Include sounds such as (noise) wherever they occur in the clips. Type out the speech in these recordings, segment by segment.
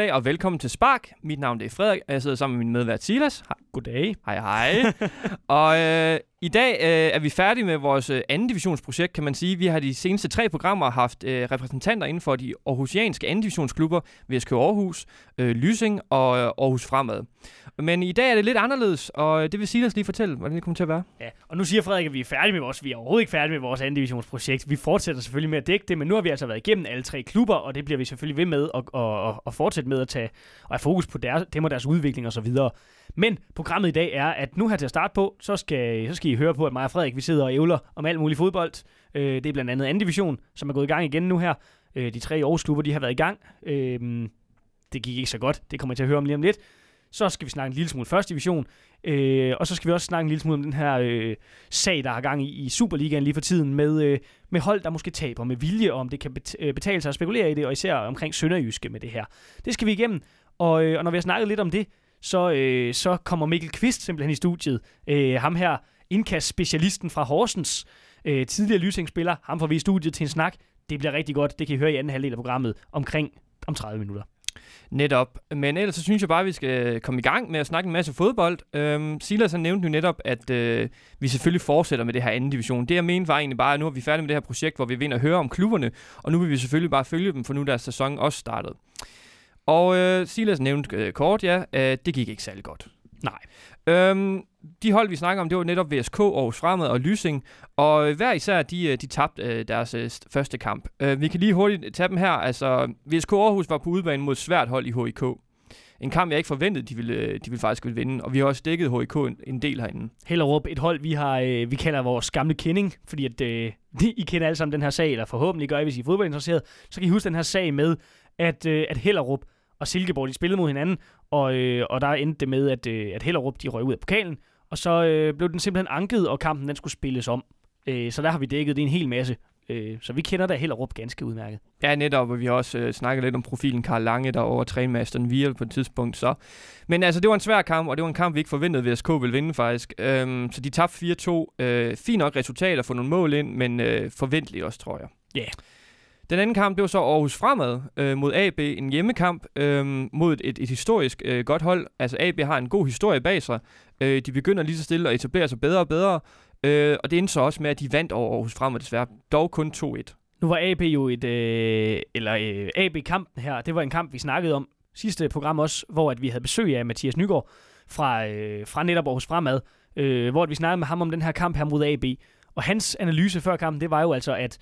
eftermiddag, og velkommen til Spark. Mit navn det er Frederik, og jeg sidder sammen med min medvært Silas. Goddag. Hej hej. (laughs) og øh, i dag øh, er vi færdige med vores øh, anden divisionsprojekt, kan man sige. Vi har de seneste tre programmer haft øh, repræsentanter inden for de aarhusianske anden divisionsklubber, VSK Aarhus, øh, Lysing og øh, Aarhus Fremad. Men i dag er det lidt anderledes, og det vil Silas lige fortælle, hvordan det kommer til at være. Ja, og nu siger Frederik, at vi er færdige med vores, vi er overhovedet ikke færdige med vores anden divisionsprojekt. Vi fortsætter selvfølgelig med at dække det, men nu har vi altså været igennem alle tre klubber, og det bliver vi selvfølgelig ved med at, at, at, at fortsætte med at tage og have fokus på deres, dem og deres udvikling og så videre. Men programmet i dag er, at nu her til at starte på, så skal, så skal I høre på, at mig og Frederik, vi sidder og ævler om alt muligt fodbold. Øh, det er blandt andet anden division, som er gået i gang igen nu her. Øh, de tre Aarhus klubber, de har været i gang. Øh, det gik ikke så godt. Det kommer jeg til at høre om lige om lidt. Så skal vi snakke en lille smule første division, øh, og så skal vi også snakke en lille smule om den her øh, sag, der har gang i, i Superligaen lige for tiden, med, øh, med hold, der måske taber med vilje, og om det kan øh, betale sig at spekulere i det, og især omkring Sønderjyske med det her. Det skal vi igennem, og, øh, og når vi har snakket lidt om det, så, øh, så kommer Mikkel Kvist simpelthen i studiet. Øh, ham her, indkast-specialisten fra Horsens, øh, tidligere lysingspiller, ham får vi i studiet til en snak. Det bliver rigtig godt, det kan I høre i anden halvdel af programmet omkring om 30 minutter. Netop. Men ellers så synes jeg bare, at vi skal komme i gang med at snakke en masse fodbold. Øhm, Silas har nævnt jo netop, at øh, vi selvfølgelig fortsætter med det her anden division. Det jeg mente var egentlig bare, at nu er vi færdige med det her projekt, hvor vi vinder og høre om klubberne, og nu vil vi selvfølgelig bare følge dem, for nu er deres sæson også startet. Og øh, Silas nævnte øh, kort, ja, øh, det gik ikke særlig godt. Nej. Øhm, de hold, vi snakker om, det var netop VSK, Aarhus Fremad og Lysing. Og hver især, de, øh, de tabte øh, deres øh, første kamp. Øh, vi kan lige hurtigt tage dem her. Altså, VSK Aarhus var på udbanen mod et svært hold i HIK. En kamp, jeg ikke forventede, de ville, øh, de ville faktisk ville vinde. Og vi har også dækket HIK en, en del herinde. Hellerup, et hold, vi har, øh, vi kalder vores gamle kending, fordi at, øh, (laughs) I kender alle sammen den her sag, eller forhåbentlig gør I, hvis I er fodboldinteresseret, så kan I huske den her sag med, at, øh, at Hellerup og Silkeborg, de spillede mod hinanden, og, øh, og der endte det med, at, øh, at Hellerup, de røg ud af pokalen, og så øh, blev den simpelthen anket, og kampen den skulle spilles om. Øh, så der har vi dækket det en hel masse. Øh, så vi kender da Hellerup ganske udmærket. Ja, netop, og vi har også øh, snakket lidt om profilen Karl Lange, der over træne med Aston Villa på et tidspunkt. Så. Men altså, det var en svær kamp, og det var en kamp, vi ikke forventede, at VSK ville vinde faktisk. Øhm, så de tabte 4-2. Øh, fint nok resultat at få nogle mål ind, men øh, forventeligt også, tror jeg. Ja. Yeah. Den anden kamp, det var så Aarhus Fremad øh, mod AB. En hjemmekamp øh, mod et, et, historisk øh, godt hold. Altså AB har en god historie bag sig. Øh, de begynder lige så stille at etablere sig bedre og bedre. Øh, og det endte så også med, at de vandt over Aarhus Fremad desværre. Dog kun 2-1. Nu var AB jo et... Øh, eller øh, AB-kampen her, det var en kamp, vi snakkede om sidste program også, hvor at vi havde besøg af Mathias Nygaard fra, øh, fra netop Aarhus Fremad, øh, hvor vi snakkede med ham om den her kamp her mod AB. Og hans analyse før kampen, det var jo altså, at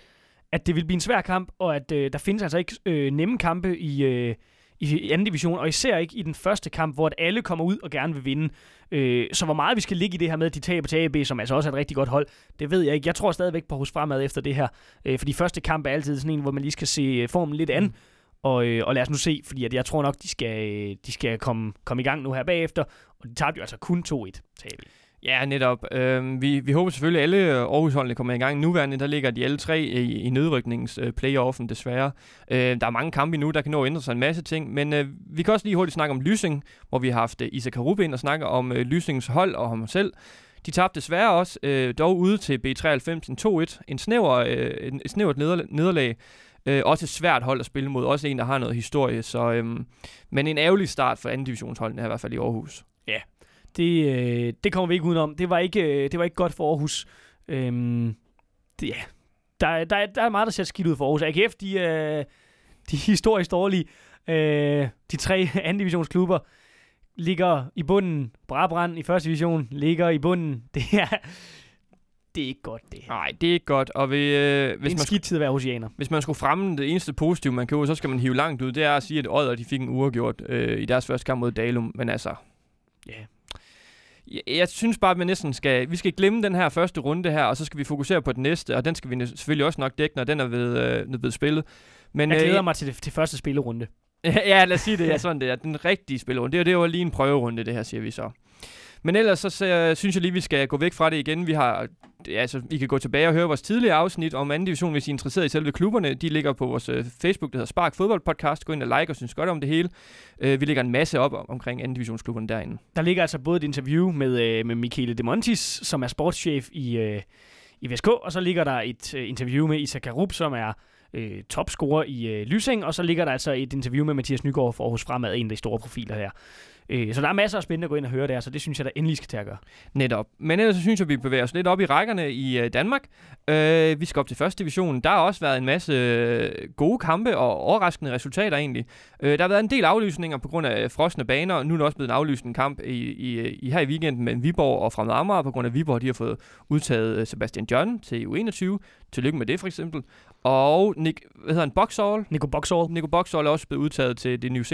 at det vil blive en svær kamp, og at øh, der findes altså ikke øh, nemme kampe i, øh, i anden division, og især ikke i den første kamp, hvor at alle kommer ud og gerne vil vinde. Øh, så hvor meget vi skal ligge i det her med, at de taber til AB, som altså også er et rigtig godt hold, det ved jeg ikke. Jeg tror stadigvæk på hos fremad efter det her, øh, fordi første kamp er altid sådan en, hvor man lige skal se øh, formen lidt an, mm. og, øh, og lad os nu se, fordi at jeg tror nok, de skal, de skal komme, komme i gang nu her bagefter, og de tabte jo altså kun 2-1 til AB. Ja, netop. Øhm, vi, vi håber selvfølgelig, at alle Aarhusholdene kommer i gang. Nuværende, der ligger de alle tre øh, i, i nedrykningsplayoffen øh, desværre. Øh, der er mange kampe nu, der kan nå at ændre sig en masse ting, men øh, vi kan også lige hurtigt snakke om Lysing, hvor vi har haft øh, Isak Harubi ind og snakke om øh, Lysings hold og ham selv. De tabte desværre også, øh, dog ude til B93 en 2-1. En snæver, øh, en snævert nederlag. Øh, også et svært hold at spille mod. Også en, der har noget historie. Så, øh, men en ærgerlig start for anden divisionsholdene her, i hvert fald i Aarhus. Ja, det, øh, det kommer vi ikke udenom. Det var ikke, øh, det var ikke godt for Aarhus. Øhm, det, ja. der, der, der er meget, der ser skidt ud for Aarhus. AGF, de, øh, de er historisk dårlige. Øh, de tre (laughs) anden divisionsklubber ligger i bunden. Brabrand i første division ligger i bunden. (laughs) Det er, det er ikke godt, det Nej, det er ikke godt. Og ved, øh, hvis en man skidt tid at være hosianer. Hvis man skulle fremme det eneste positive, man kan så skal man hive langt ud. Det er at sige, at Odder de fik en uafgjort øh, i deres første kamp mod Dalum. Men altså... Jeg, jeg synes bare, at vi næsten skal, vi skal glemme den her første runde her, og så skal vi fokusere på den næste, og den skal vi selvfølgelig også nok dække, når den er ved, øh, blevet spillet. Men, jeg glæder øh, mig til, det, til første spillerunde. (laughs) ja, lad os sige det. Ja, sådan det er. Den rigtige spillerunde. Det er, det var lige en prøverunde, det her, siger vi så. Men ellers så, så synes jeg lige, vi skal gå væk fra det igen. Vi har, altså, I kan gå tilbage og høre vores tidligere afsnit om anden division, hvis I er interesseret i selve klubberne. De ligger på vores uh, Facebook, der hedder Spark Fodbold Podcast. Gå ind og like og synes godt om det hele. Uh, vi lægger en masse op omkring anden divisionsklubberne derinde. Der ligger altså både et interview med, uh, med Michele De Montis, som er sportschef i, uh, i VSK, og så ligger der et uh, interview med Isak Karup, som er øh, topscorer i øh, Lysing, og så ligger der altså et interview med Mathias Nygaard for Aarhus Fremad, en af de store profiler her. Øh, så der er masser af spændende at gå ind og høre der, så det synes jeg, der endelig skal til at gøre. Netop. Men ellers så synes jeg, vi bevæger os lidt op i rækkerne i øh, Danmark. Øh, vi skal op til første division. Der har også været en masse øh, gode kampe og overraskende resultater egentlig. Øh, der har været en del aflysninger på grund af frosne baner, og nu er der også blevet en aflyst en kamp i, i, i, her i weekenden mellem Viborg og Fremad Amager, på grund af Viborg, de har fået udtaget øh, Sebastian John til U21. Tillykke med det for eksempel. Og Nick, hvad hedder han, Boxall? Nico Boxall. Nico Boxall er også blevet udtaget til det nye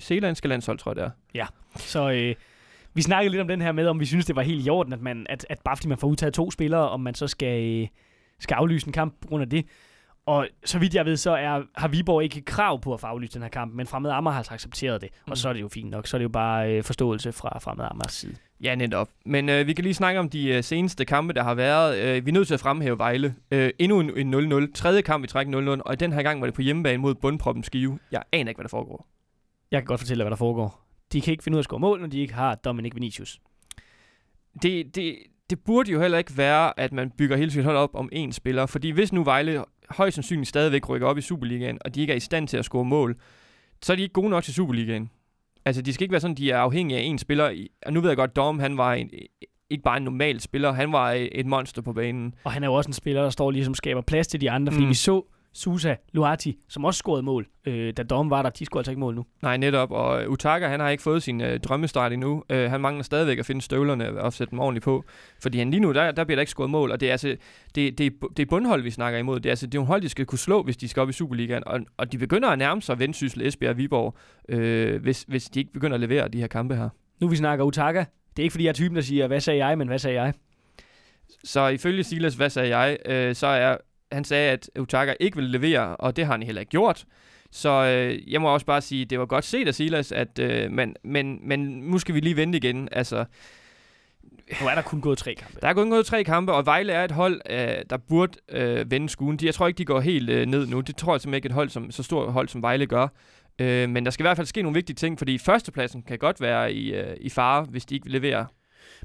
zealandske landshold, tror jeg det er. Ja, så øh, vi snakkede lidt om den her med, om vi synes, det var helt i orden, at, man, at, at bare fordi man får udtaget to spillere, om man så skal, øh, skal aflyse en kamp på grund af det. Og så vidt jeg ved, så er, har Viborg ikke krav på at få aflyst den her kamp, men Fremad Amager har altså accepteret det. Mm. Og så er det jo fint nok. Så er det jo bare øh, forståelse fra Fremad Amagers side. Ja, netop. Men øh, vi kan lige snakke om de øh, seneste kampe, der har været. Øh, vi er nødt til at fremhæve Vejle. Øh, endnu en, en 0-0. Tredje kamp i træk 0-0. Og den her gang var det på hjemmebane mod bundproppen Skive. Jeg aner ikke, hvad der foregår. Jeg kan godt fortælle hvad der foregår. De kan ikke finde ud af at score mål, når de ikke har Dominic Vinicius. Det, det, det burde jo heller ikke være, at man bygger hele sit hold op om én spiller. Fordi hvis nu Vejle højst sandsynligt stadigvæk rykker op i Superligaen, og de ikke er i stand til at score mål, så er de ikke gode nok til Superligaen. Altså, de skal ikke være sådan, de er afhængige af en spiller. Og nu ved jeg godt, Dom, han var en, ikke bare en normal spiller, han var et monster på banen. Og han er jo også en spiller, der står ligesom skaber plads til de andre, fordi mm. vi så Susa Luati, som også scorede mål. Øh, da Dom var der, de scorede altså ikke mål nu. Nej, netop. Og Utaka, han har ikke fået sin øh, drømmestart endnu. Øh, han mangler stadigvæk at finde støvlerne og sætte dem ordentligt på. Fordi han lige nu, der, der bliver der ikke scoret mål. Og det er altså, det, det, det er bundhold, vi snakker imod. Det er altså, det er hold, de skal kunne slå, hvis de skal op i Superligaen. Og, og de begynder at nærme sig Vendsyssel, Esbjerg og Viborg, øh, hvis, hvis de ikke begynder at levere de her kampe her. Nu vi snakker Utaka. Det er ikke fordi, jeg er typen, der siger, hvad sagde jeg, men hvad sagde jeg? Så ifølge Silas, hvad sagde jeg, øh, så er han sagde, at Utaka ikke ville levere, og det har han heller ikke gjort. Så øh, jeg må også bare sige, det var godt set af Silas, at, øh, men, men, men nu skal vi lige vente igen. Altså, nu er der kun gået tre kampe. Der er kun gået tre kampe, og Vejle er et hold, øh, der burde øh, vende skuen. De, jeg tror ikke, de går helt øh, ned nu. Det tror jeg simpelthen ikke et hold som, så stort hold, som Vejle gør. Øh, men der skal i hvert fald ske nogle vigtige ting, fordi førstepladsen kan godt være i, øh, i fare, hvis de ikke leverer.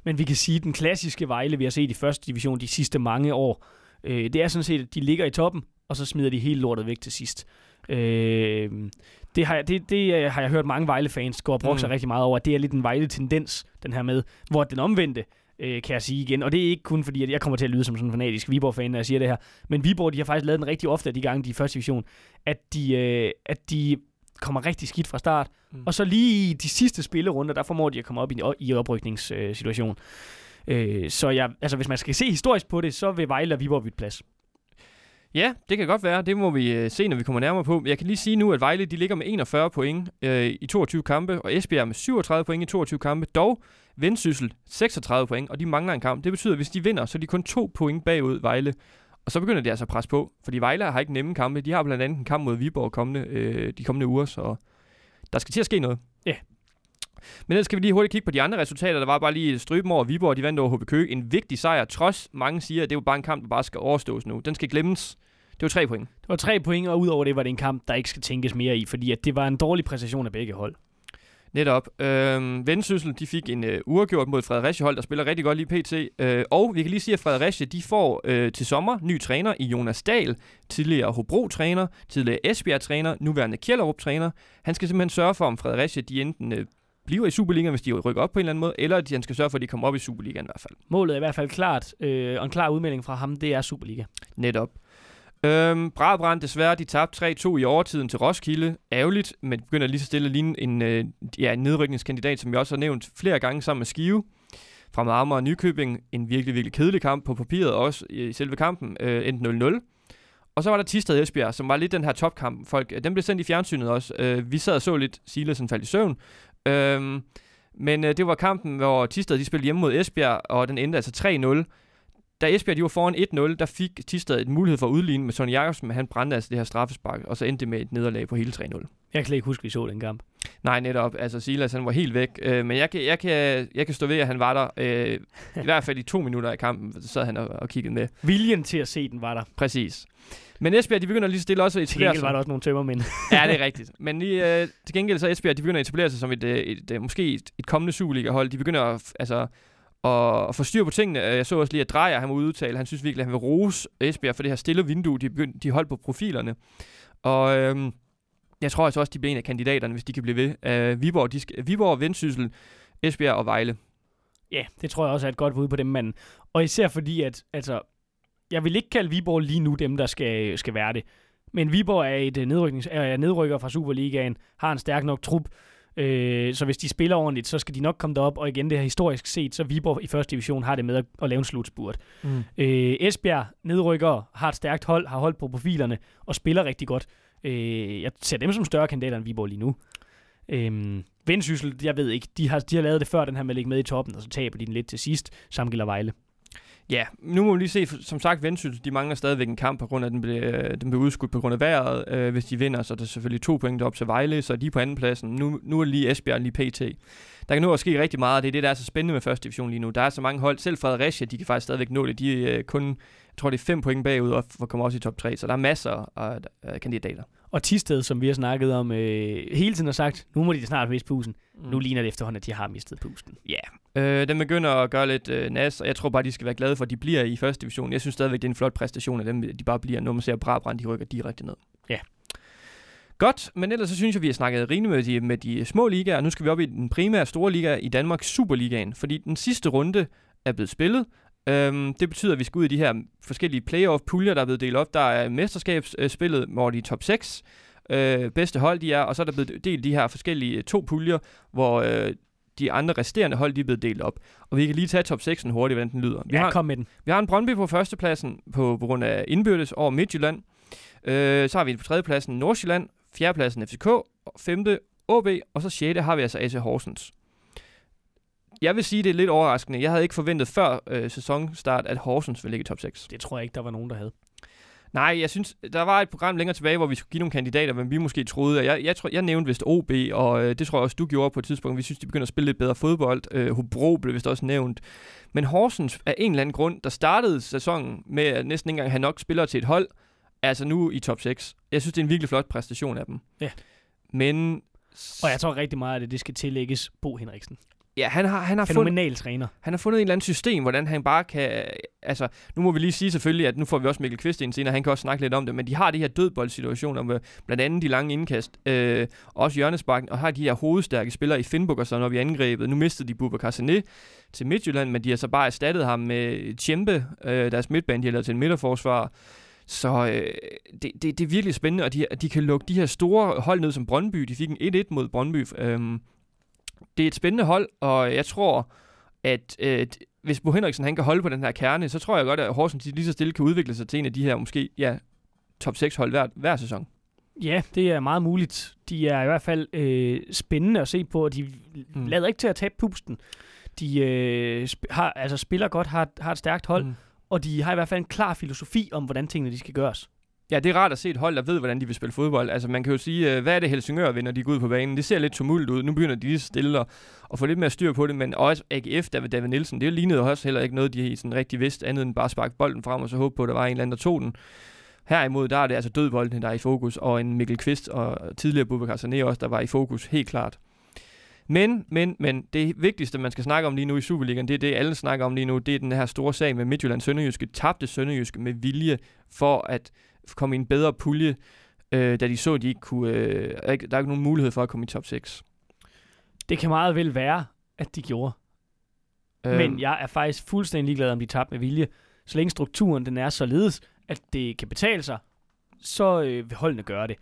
Men vi kan sige, at den klassiske Vejle, vi har set i første division de sidste mange år, Øh, det er sådan set, at de ligger i toppen, og så smider de hele lortet væk til sidst. Øh, det, har jeg, det, det øh, har jeg hørt mange Vejle-fans gå og bruge mm. sig rigtig meget over. Det er lidt en Vejle-tendens, den her med, hvor den omvendte, øh, kan jeg sige igen. Og det er ikke kun fordi, at jeg kommer til at lyde som sådan en fanatisk Viborg-fan, når jeg siger det her. Men Viborg, de har faktisk lavet den rigtig ofte af de gange, de er i første division, at de, øh, at de kommer rigtig skidt fra start. Mm. Og så lige i de sidste spillerunder, der formår de at komme op i, i oprykningssituation. Øh, så jeg, altså, hvis man skal se historisk på det, så vil Vejle og Viborg bytte plads. Ja, det kan godt være. Det må vi øh, se, når vi kommer nærmere på. Jeg kan lige sige nu, at Vejle de ligger med 41 point øh, i 22 kampe, og Esbjerg med 37 point i 22 kampe. Dog Vendsyssel 36 point, og de mangler en kamp. Det betyder, at hvis de vinder, så er de kun to point bagud Vejle. Og så begynder de altså at presse på, fordi Vejle har ikke nemme kampe. De har blandt andet en kamp mod Viborg kommende, øh, de kommende uger, så der skal til at ske noget. Ja, men ellers skal vi lige hurtigt kigge på de andre resultater. Der var bare lige stryben over Viborg, de vandt over HB Køge. En vigtig sejr, trods mange siger, at det var bare en kamp, der bare skal overstås nu. Den skal glemmes. Det var tre point. Det var tre point, og udover det var det en kamp, der ikke skal tænkes mere i, fordi at det var en dårlig præstation af begge hold. Netop. Øh, Vendsyssel, de fik en øh, uafgjort mod Fredericia hold, der spiller rigtig godt lige pt. Øh, og vi kan lige sige, at Fredericia, de får øh, til sommer ny træner i Jonas Dahl, tidligere Hobro-træner, tidligere Esbjerg-træner, nuværende Kjellerup-træner. Han skal simpelthen sørge for, om Fredericia, de enten øh, bliver i Superligaen, hvis de rykker op på en eller anden måde, eller at han skal sørge for, at de kommer op i Superligaen i hvert fald. Målet er i hvert fald klart, øh, og en klar udmelding fra ham, det er Superliga. Netop. Øhm, Brabrand desværre, de tabte 3-2 i overtiden til Roskilde. Ærgerligt, men begynder lige så stille at ligne en, øh, ja, en nedrykningskandidat, som jeg også har nævnt flere gange sammen med Skive. Fra Marmar og Nykøbing, en virkelig, virkelig kedelig kamp på papiret, også i selve kampen, øh, endte 0-0. Og så var der Tisted Esbjerg, som var lidt den her topkamp. Folk, den blev sendt i fjernsynet også. Øh, vi sad og så lidt Silas, faldt i søvn. Øhm, men øh, det var kampen, hvor Tisted de spillede hjemme mod Esbjerg, og den endte altså 3-0. Da Esbjerg de var foran 1-0, der fik Tisted et mulighed for at udligne med Sonny Jakobsen, men han brændte altså det her straffespark, og så endte det med et nederlag på hele 3-0. Jeg kan ikke huske, vi så den kamp. Nej, netop. Altså, Silas, han var helt væk. Øh, men jeg kan, jeg, kan, jeg kan stå ved, at han var der. Øh, I (laughs) hvert fald i to minutter i kampen, så sad han og, og kiggede med. Viljen til at se den var der. Præcis. (laughs) Men Esbjerg, de begynder lige stille også at etablere sig. Til gengæld var der også nogle tømmermænd. (laughs) ja, det er rigtigt. Men lige, øh, til gengæld så Esbjerg, de begynder at etablere sig som et, øh, et, et, måske et, et kommende Superliga-hold. De begynder at, altså, og, og få styr på tingene. Øh, jeg så også lige, at Drejer, han var udtale, han synes virkelig, at han vil rose Esbjerg for det her stille vindue, de, begynd, de holdt på profilerne. Og øhm, jeg tror altså også, de bliver en af kandidaterne, hvis de kan blive ved. Øh, Viborg, de skal, Viborg, Vendsyssel, Esbjerg og Vejle. Ja, det tror jeg også er et godt bud på dem, manden. Og især fordi, at altså, jeg vil ikke kalde Viborg lige nu dem, der skal, skal være det. Men Viborg er et nedryknings, er nedrykker fra Superligaen, har en stærk nok trup, øh, så hvis de spiller ordentligt, så skal de nok komme derop, og igen det her historisk set, så Viborg i første division har det med at, at lave en slutspurt. Mm. Øh, Esbjerg, nedrykker, har et stærkt hold, har holdt på profilerne, og spiller rigtig godt. Øh, jeg ser dem som større kandidater end Viborg lige nu. Øh, Vendsyssel, jeg ved ikke, de har, de har lavet det før den her med at ligge med i toppen, og så taber de den lidt til sidst, samt gælder Vejle. Ja, nu må vi lige se, som sagt, Vendsyssel, de mangler stadigvæk en kamp, på grund af, at den blev, øh, den blev udskudt på grund af vejret. Øh, hvis de vinder, så er der selvfølgelig to point op til Vejle, så er de på anden pladsen. Nu, nu er lige Esbjerg lige pt. Der kan nu også ske rigtig meget, og det er det, der er så spændende med første division lige nu. Der er så mange hold, selv Fredericia, de kan faktisk stadigvæk nå det. De er øh, kun, jeg tror det er fem point bagud, og kommer også i top 3, så der er masser af, kandidater. Og Tisted, som vi har snakket om øh, hele tiden har sagt, nu må de snart miste pusen. Mm. Nu ligner det efterhånden, at de har mistet pusten. Ja, yeah. øh, den begynder at gøre lidt øh, nas, og jeg tror bare, de skal være glade for, at de bliver i første division. Jeg synes stadigvæk, det er en flot præstation af dem, de bare bliver, når man ser Brabrand, de rykker direkte ned. Ja. Yeah. Godt, men ellers så synes jeg, vi har snakket rigeligt med de, med de små ligaer. Nu skal vi op i den primære store liga i Danmark, Superligaen. Fordi den sidste runde er blevet spillet, Øhm, det betyder, at vi skal ud i de her forskellige playoff-puljer, der er blevet delt op. Der er mesterskabsspillet, hvor de top 6 øh, bedste hold de er, og så er der blevet delt de her forskellige to puljer, hvor øh, de andre resterende hold de er blevet delt op. Og vi kan lige tage top 6'en hurtigt, hvordan den lyder. Vi ja, har, kom med den. Vi har en Brøndby på førstepladsen på, på grund af indbyrdes over Midtjylland. Øh, så har vi på tredjepladsen Nordsjælland, fjerdepladsen FCK, femte OB, og så sjette har vi altså AC Horsens. Jeg vil sige, det er lidt overraskende. Jeg havde ikke forventet før øh, sæsonstart, at Horsens ville ligge i top 6. Det tror jeg ikke, der var nogen, der havde. Nej, jeg synes, der var et program længere tilbage, hvor vi skulle give nogle kandidater, men vi måske troede, jeg, jeg, tror, jeg nævnte vist OB, og øh, det tror jeg også, du gjorde på et tidspunkt. Vi synes, de begynder at spille lidt bedre fodbold. Øh, Hobro blev vist også nævnt. Men Horsens af en eller anden grund, der startede sæsonen med at næsten ikke engang have nok spillere til et hold, er altså nu i top 6. Jeg synes, det er en virkelig flot præstation af dem. Ja. Men... Og jeg tror rigtig meget, at det skal tillægges Bo Henriksen. Ja, han har, han har fundet, træner. Han har fundet et eller andet system, hvordan han bare kan... Altså, nu må vi lige sige selvfølgelig, at nu får vi også Mikkel Kvist ind senere, han kan også snakke lidt om det, men de har de her dødboldsituationer med blandt andet de lange indkast, øh, også hjørnesparken, og har de her hovedstærke spillere i Finnburg og sådan, når vi angrebet. Nu mistede de Bubba Sané til Midtjylland, men de har så bare erstattet ham med Tjempe, øh, deres midtbane, de har lavet til en midterforsvar. Så øh, det, det, det er virkelig spændende, og de, de kan lukke de her store hold ned som Brøndby. De fik en 1-1 mod Brøndby. Øh, det er et spændende hold, og jeg tror, at øh, hvis Bo Henriksen han kan holde på den her kerne, så tror jeg godt, at Horsens lige så stille kan udvikle sig til en af de her måske ja, top 6 hold hver, hver sæson. Ja, det er meget muligt. De er i hvert fald øh, spændende at se på, og de mm. lader ikke til at tabe pusten. De øh, sp- har, altså spiller godt, har, har et stærkt hold, mm. og de har i hvert fald en klar filosofi om, hvordan tingene de skal gøres. Ja, det er rart at se et hold, der ved, hvordan de vil spille fodbold. Altså, man kan jo sige, øh, hvad er det Helsingør vinder, de går ud på banen? Det ser lidt tumult ud. Nu begynder de lige stille og, og få lidt mere styr på det, men også AGF, der ved David Nielsen, det lignede også heller ikke noget, de sådan rigtig vidste, andet end bare sparke bolden frem og så håbe på, at der var en eller anden, der tog den. Herimod, der er det altså dødbolden, der er i fokus, og en Mikkel Kvist og tidligere Bubakar Sané også, der var i fokus, helt klart. Men, men, men det vigtigste, man skal snakke om lige nu i Superligaen, det er det, alle snakker om lige nu, det er den her store sag med Midtjylland Sønderjyske, tabte Sønderjyske med vilje for at komme i en bedre pulje, øh, da de så, at de ikke kunne, øh, der er ikke nogen mulighed for at komme i top 6. Det kan meget vel være, at de gjorde. Øhm. Men jeg er faktisk fuldstændig ligeglad, om de tabte med vilje. Så længe strukturen den er således, at det kan betale sig, så øh, vil holdene gøre det.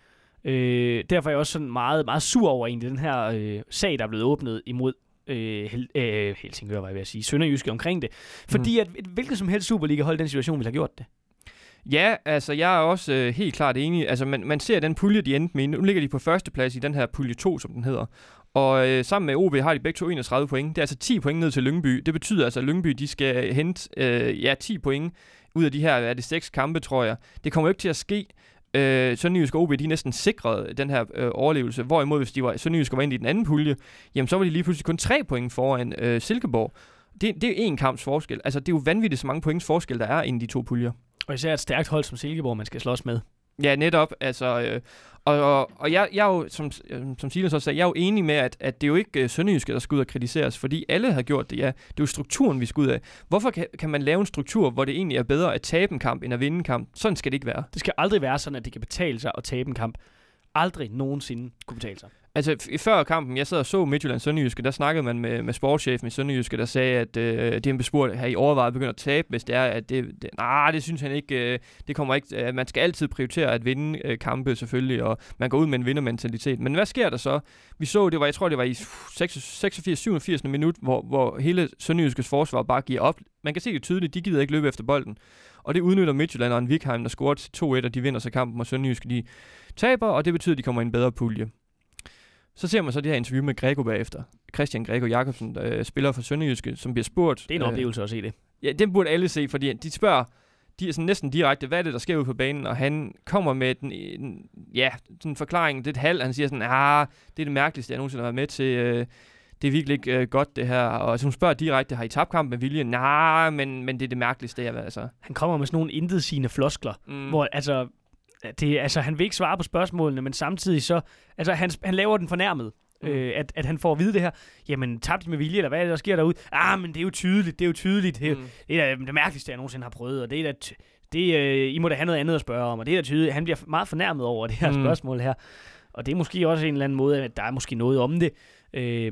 Øh, derfor er jeg også sådan meget, meget sur over egentlig den her øh, sag, der er blevet åbnet imod øh, Hel- øh, Helsingør, var jeg ved at sige, Sønderjyske omkring det. Fordi mm. at et hvilket som helst Superliga-hold den situation ville have gjort det. Ja, altså jeg er også øh, helt klart enig. Altså man, man ser den pulje, de endte med. Nu ligger de på førsteplads i den her pulje 2, som den hedder. Og øh, sammen med OB har de begge to 31 point. Det er altså 10 point ned til Lyngby. Det betyder altså, at Lyngby de skal hente øh, ja, 10 point ud af de her, er det seks kampe, tror jeg. Det kommer jo ikke til at ske. Øh, Sønderjysk og OB, de er næsten sikret den her øh, overlevelse. Hvorimod, hvis de var Sønderjysk var ind i den anden pulje, jamen så var de lige pludselig kun 3 point foran øh, Silkeborg. Det, det er én kamps forskel. Altså, det er jo vanvittigt så mange points forskel, der er inden de to puljer. Og især et stærkt hold som Silkeborg, man skal slås med. Ja, netop. Altså, øh, og, og, og jeg, jeg er jo, som, som Silas også sagde, jeg er jo enig med, at, at det er jo ikke uh, Sønderjyske, der skal ud og kritiseres, fordi alle har gjort det, ja. Det er jo strukturen, vi skal ud af. Hvorfor kan, kan man lave en struktur, hvor det egentlig er bedre at tabe en kamp, end at vinde en kamp? Sådan skal det ikke være. Det skal aldrig være sådan, at det kan betale sig at tabe en kamp. Aldrig nogensinde kunne betale sig. Altså, før kampen, jeg sad og så Midtjylland Sønderjyske, der snakkede man med, med sportschefen i Sønderjyske, der sagde, at øh, de har spurgt, har I overvejet at begynde at tabe, hvis det er, at det, det nej, det synes han ikke, øh, det kommer ikke, øh, man skal altid prioritere at vinde øh, kampe selvfølgelig, og man går ud med en vindermentalitet. Men hvad sker der så? Vi så, det var, jeg tror, det var i 86, 87. minut, hvor, hvor hele Sønderjyskes forsvar bare giver op. Man kan se det tydeligt, de gider ikke løbe efter bolden. Og det udnytter Midtjylland og en Vikheim, der scorer til 2-1, og de vinder så kampen, og Sønderjyske de taber, og det betyder, at de kommer i en bedre pulje. Så ser man så det her interview med Grego bagefter. Christian Grego Jakobsen, der øh, spiller for Sønderjyske, som bliver spurget. Det er en øh, oplevelse at se det. Ja, den burde alle se, fordi de spørger, de er sådan næsten direkte, hvad er det, der sker ude på banen, og han kommer med den, en, ja, sådan en forklaring, det er halv, han siger sådan, ah, det er det mærkeligste, jeg nogensinde har været med til, øh, det er virkelig ikke øh, godt det her, og så hun spørger direkte, har I tabt kampen med vilje? Nej, men, men det er det mærkeligste, jeg altså. Han kommer med sådan nogle intetsigende floskler, mm. hvor altså, det, altså, han vil ikke svare på spørgsmålene, men samtidig så, altså, han, han laver den fornærmet. Mm. Øh, at, at han får at vide det her, jamen tabte med vilje, eller hvad er det, der sker derude? Ah, men det er jo tydeligt, det er jo tydeligt. Det, mm. det er da det mærkeligste, jeg nogensinde har prøvet, og det er da, det, øh, I må da have noget andet at spørge om, og det er da tydeligt. Han bliver meget fornærmet over det her mm. spørgsmål her. Og det er måske også en eller anden måde, at der er måske noget om det. Øh,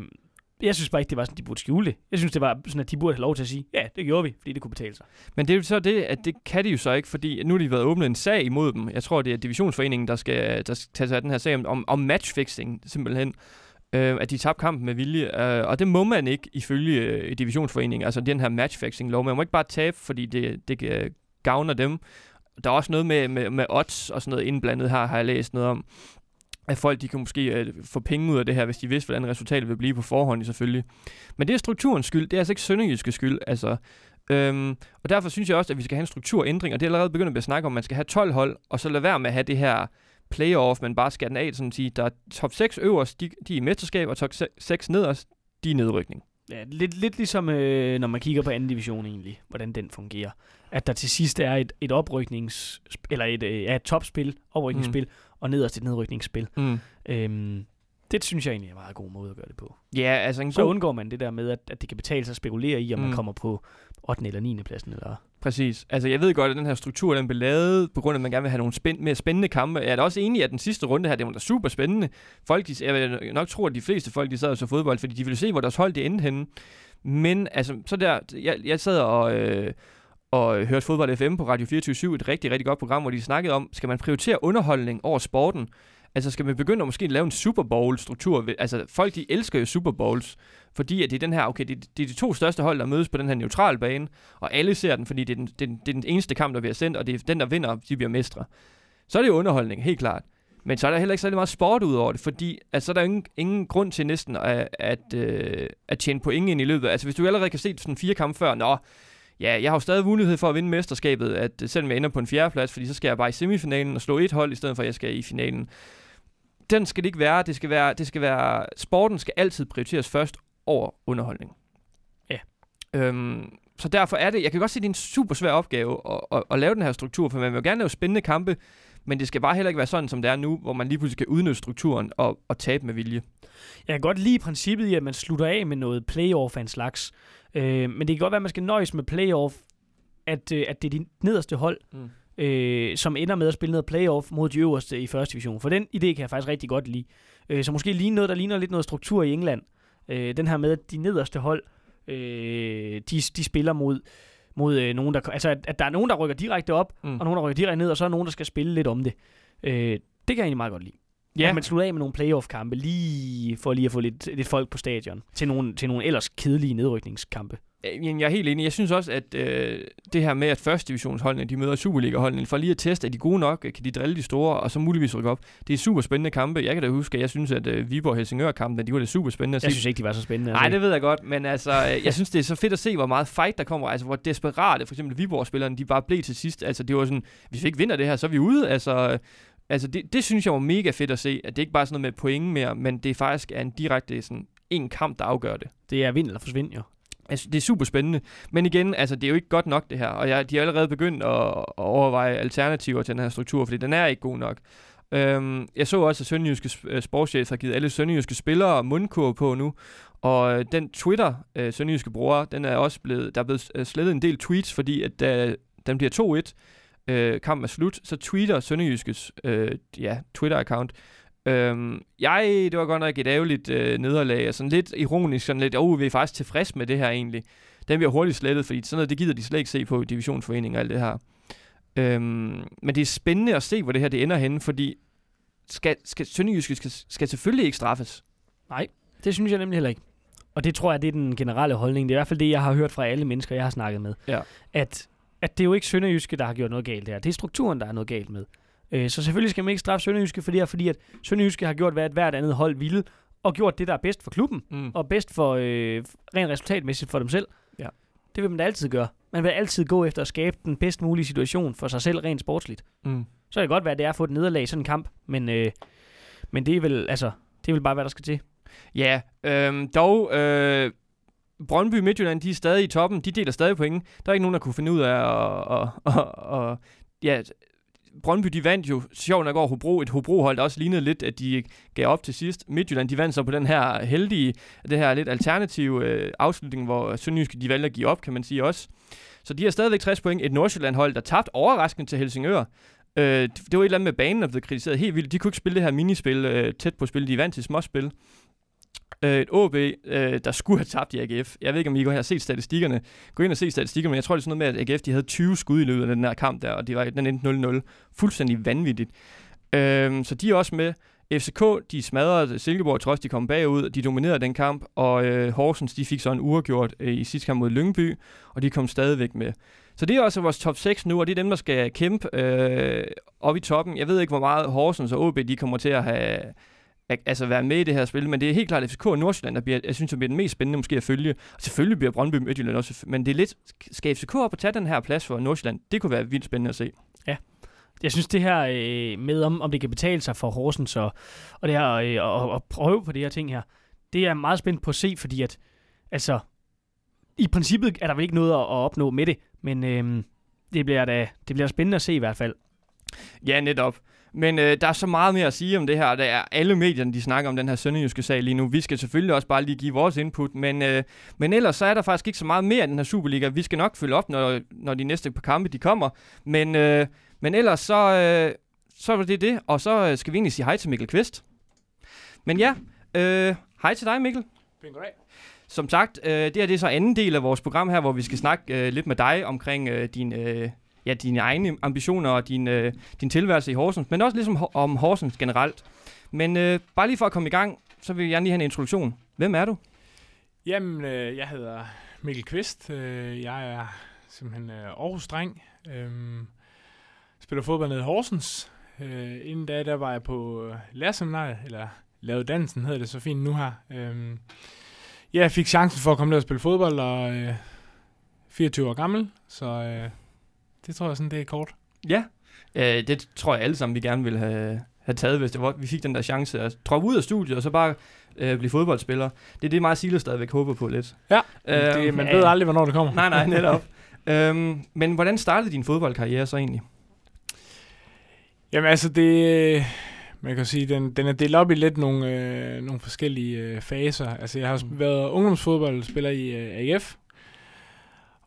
jeg synes bare ikke, det var sådan, de burde skjule det. Jeg synes, det var sådan, at de burde have lov til at sige, ja, det gjorde vi, fordi det kunne betale sig. Men det er jo så det, at det kan de jo så ikke, fordi nu har de været åbnet en sag imod dem. Jeg tror, det er divisionsforeningen, der skal, der skal tage sig af den her sag om, om matchfixing, simpelthen. Øh, at de tabte kampen med vilje. Øh, og det må man ikke ifølge øh, divisionsforeningen, altså den her matchfixing-lov. Man må ikke bare tabe, fordi det, det øh, gavner dem. Der er også noget med, med, med odds og sådan noget indblandet her, har jeg læst noget om at folk de kan måske uh, få penge ud af det her, hvis de vidste, hvordan resultatet vil blive på forhånd selvfølgelig. Men det er strukturens skyld, det er altså ikke sønderjyske skyld. Altså, øhm, og derfor synes jeg også, at vi skal have en strukturændring, og det er allerede begyndt at blive snakket om, at man skal have 12 hold, og så lade være med at have det her playoff, men bare skal den af, sådan at sige, der er top 6 øverst, de, de er i mesterskab, og top 6 nederst, de er nedrykning. Ja, lidt, lidt ligesom øh, når man kigger på anden division egentlig, hvordan den fungerer. At der til sidst er et, et opryknings, eller et, øh, ja, et topspil, oprykningsspil, mm og nederst et nedrykningsspil. Mm. Øhm, det synes jeg egentlig er en meget god måde at gøre det på. Ja, altså en Så god... undgår man det der med, at, at det kan betale sig at spekulere i, om mm. man kommer på 8. eller 9. pladsen. Eller... Præcis. Altså jeg ved godt, at den her struktur den blev lavet, på grund af, at man gerne vil have nogle spænd- mere spændende kampe. Jeg er da også enig i, at den sidste runde her, det var da super spændende. Folk, de, jeg nok tro, at de fleste folk, de sad og så fodbold, fordi de ville se, hvor deres hold det endte henne. Men altså, så der, jeg, jeg sad og... Øh, og øh, hørte Fodbold FM på Radio 24 et rigtig, rigtig godt program, hvor de snakkede om, skal man prioritere underholdning over sporten? Altså skal man begynde at måske lave en Super Bowl-struktur? Altså folk, de elsker jo Super Bowls, fordi at det er den her, okay, det, det er de to største hold, der mødes på den her neutrale bane, og alle ser den, fordi det er den, det, det er den eneste kamp, der bliver sendt, og det er den, der vinder, de bliver mestre. Så er det jo underholdning, helt klart. Men så er der heller ikke særlig meget sport ud over det, fordi altså, så er der ingen, ingen grund til næsten at, at, at, at tjene point ind i løbet. Altså hvis du allerede kan se sådan fire kampe før, nå, ja, jeg har jo stadig mulighed for at vinde mesterskabet, at selvom jeg ender på en fjerdeplads, fordi så skal jeg bare i semifinalen og slå et hold, i stedet for at jeg skal i finalen. Den skal det ikke være. Det skal være, det skal være sporten skal altid prioriteres først over underholdning. Ja. Øhm, så derfor er det, jeg kan godt se, at det er en super svær opgave at, at, at lave den her struktur, for man vil jo gerne lave spændende kampe, men det skal bare heller ikke være sådan, som det er nu, hvor man lige pludselig kan udnytte strukturen og, og tabe med vilje. Jeg kan godt lide princippet i, at man slutter af med noget playoff af en slags. Øh, men det kan godt være, at man skal nøjes med playoff, at, øh, at det er de nederste hold, mm. øh, som ender med at spille noget playoff mod de øverste i første division. For den idé kan jeg faktisk rigtig godt lide. Øh, så måske lige noget, der ligner lidt noget struktur i England. Øh, den her med, at de nederste hold, øh, de, de spiller mod mod øh, nogen, der, altså at, at der er nogen, der rykker direkte op, mm. og nogen, der rykker direkte ned, og så er nogen, der skal spille lidt om det. Øh, det kan jeg egentlig meget godt lide. Ja. At man slutter af med nogle playoff-kampe, lige for lige at få lidt, lidt folk på stadion, til nogle, til nogle ellers kedelige nedrykningskampe. Jeg er helt enig. Jeg synes også, at øh, det her med, at første divisionsholdene, de møder Superliga-holdene, for lige at teste, at de gode nok, kan de drille de store, og så muligvis rykke op. Det er super spændende kampe. Jeg kan da huske, at jeg synes, at øh, Viborg-Helsingør-kampen, de var det super spændende. Jeg synes ikke, de var så spændende. Nej, det ved jeg godt, men altså, øh, jeg synes, det er så fedt at se, hvor meget fight der kommer. Altså, hvor desperate, for eksempel Viborg-spillerne, de bare blev til sidst. Altså, det var sådan, hvis vi ikke vinder det her, så er vi ude. Altså, Altså det, det synes jeg var mega fedt at se, at det ikke bare er sådan noget med point mere, men det faktisk er en direkte sådan en kamp, der afgør det. Det er vind eller forsvind jo. Altså, det er super spændende. Men igen, altså, det er jo ikke godt nok, det her. Og jeg, de har allerede begyndt at, at overveje alternativer til den her struktur, fordi den er ikke god nok. Øhm, jeg så også, at Sønderjyske øh, sportschef har givet alle sønderjyske spillere mundkur på nu. Og øh, den Twitter, øh, Sønderjyske bruger, den er også blevet, der er blevet øh, slettet en del tweets, fordi at da den bliver 2-1, øh, kampen er slut, så tweeter Sønderjyskes øh, ja, Twitter-account, Øhm, jeg, det var godt nok et ærgerligt øh, nederlag, og sådan lidt ironisk, sådan lidt, oh, vi er faktisk tilfreds med det her egentlig. Den bliver hurtigt slettet, fordi sådan noget, det gider de slet ikke se på divisionsforeningen og alt det her. Øhm, men det er spændende at se, hvor det her det ender henne, fordi skal, skal Sønderjyske skal, skal selvfølgelig ikke straffes. Nej, det synes jeg nemlig heller ikke. Og det tror jeg, det er den generelle holdning. Det er i hvert fald det, jeg har hørt fra alle mennesker, jeg har snakket med. Ja. At, at det er jo ikke Sønderjyske, der har gjort noget galt der. Det er strukturen, der er noget galt med. Øh, så selvfølgelig skal man ikke straffe Sønderjyske for det her, fordi at Sønderjyske har gjort, hvad et hvert andet hold ville, og gjort det, der er bedst for klubben, Mm. og bedst for øh, rent resultatmæssigt for dem selv. Ja. Det vil man da altid gøre. Man vil altid gå efter at skabe den bedst mulige situation for sig selv rent sportsligt. Mm. Så kan det godt være, at det er at få et nederlag i sådan en kamp, men, øh, men det er vel, altså, det er vel bare, hvad der skal til. Ja, øhm, dog, øh, Brøndby og Midtjylland, de er stadig i toppen. De deler stadig point. Der er ikke nogen, der kunne finde ud af at... at, at, at ja, Brøndby, de vandt jo sjovt nok over Hobro. Et Hobro-hold, der også lignede lidt, at de gav op til sidst. Midtjylland, de vandt så på den her heldige, det her lidt alternative øh, afslutning, hvor Sønderjyske, de valgte at give op, kan man sige også. Så de har stadigvæk 60 point. Et Nordsjælland-hold, der tabte overraskende til Helsingør. Øh, det var et eller andet med banen, der blev kritiseret helt vildt. De kunne ikke spille det her minispil øh, tæt på spil. De vandt til småspil. Øh, et OB, øh, der skulle have tabt i AGF. Jeg ved ikke, om I har set statistikkerne. Gå ind og se statistikkerne, men jeg tror, det er sådan noget med, at AGF de havde 20 skud i løbet af den her kamp der, og det var, den endte 0-0. Fuldstændig vanvittigt. Øh, så de er også med. FCK, de smadrede Silkeborg, trods de kom bagud. De dominerede den kamp, og øh, Horsens, de fik så en uafgjort øh, i sidste kamp mod Lyngby, og de kom stadigvæk med. Så det er også vores top 6 nu, og det er dem, der skal kæmpe øh, op i toppen. Jeg ved ikke, hvor meget Horsens og OB, de kommer til at have, altså være med i det her spil, men det er helt klart FCK og Nordsjælland, der bliver, jeg synes, der bliver den mest spændende måske at følge. Og selvfølgelig bliver Brøndby Midtjylland også, men det er lidt, skal FCK op og tage den her plads for Nordsjælland? Det kunne være vildt spændende at se. Jeg synes det her øh, med, om, om det kan betale sig for Horsens og, og det her, øh, og, og prøve på det her ting her, det er meget spændt på at se, fordi at, altså, i princippet er der vel ikke noget at, at opnå med det, men øh, det bliver da det bliver spændende at se i hvert fald. Ja, netop. Men øh, der er så meget mere at sige om det her. Der er alle medierne, de snakker om den her sønderjyske sag lige nu. Vi skal selvfølgelig også bare lige give vores input, men, øh, men ellers så er der faktisk ikke så meget mere i den her Superliga. Vi skal nok følge op, når, når de næste par kampe de kommer. Men, øh, men ellers så, øh, så er det det, og så øh, skal vi egentlig sige hej til Mikkel Kvist. Men ja, øh, hej til dig Mikkel. Som sagt, øh, det her det er så anden del af vores program her, hvor vi skal snakke øh, lidt med dig omkring øh, din, øh, ja, dine egne ambitioner og din, øh, din tilværelse i Horsens, men også ligesom om Horsens generelt. Men øh, bare lige for at komme i gang, så vil jeg gerne lige have en introduktion. Hvem er du? Jamen, øh, jeg hedder Mikkel Kvist. Øh, jeg er simpelthen øh, Aarhus-dreng. Øh, spiller fodbold nede i Horsens. Øh, inden da, der var jeg på øh, lærerseminariet, eller lavede dansen, hedder det så fint nu her. Øh, ja, jeg fik chancen for at komme ned og spille fodbold, og øh, 24 år gammel, så øh, det tror jeg sådan, det er kort. Ja. Øh, det tror jeg alle sammen, vi gerne ville have, have taget, hvis det var, vi fik den der chance at droppe ud af studiet, og så bare øh, blive fodboldspiller. Det er det, mig Silas stadigvæk håber på lidt. Ja, Øhm, det, man ja. ved aldrig, hvornår det kommer. Nej, nej, netop. (laughs) øhm, men hvordan startede din fodboldkarriere så egentlig? Jamen altså, det, man kan sige, den, den er delt op i lidt nogle, øh, nogle forskellige øh, faser. Altså, jeg har Mm. været ungdomsfodboldspiller i øh, AGF,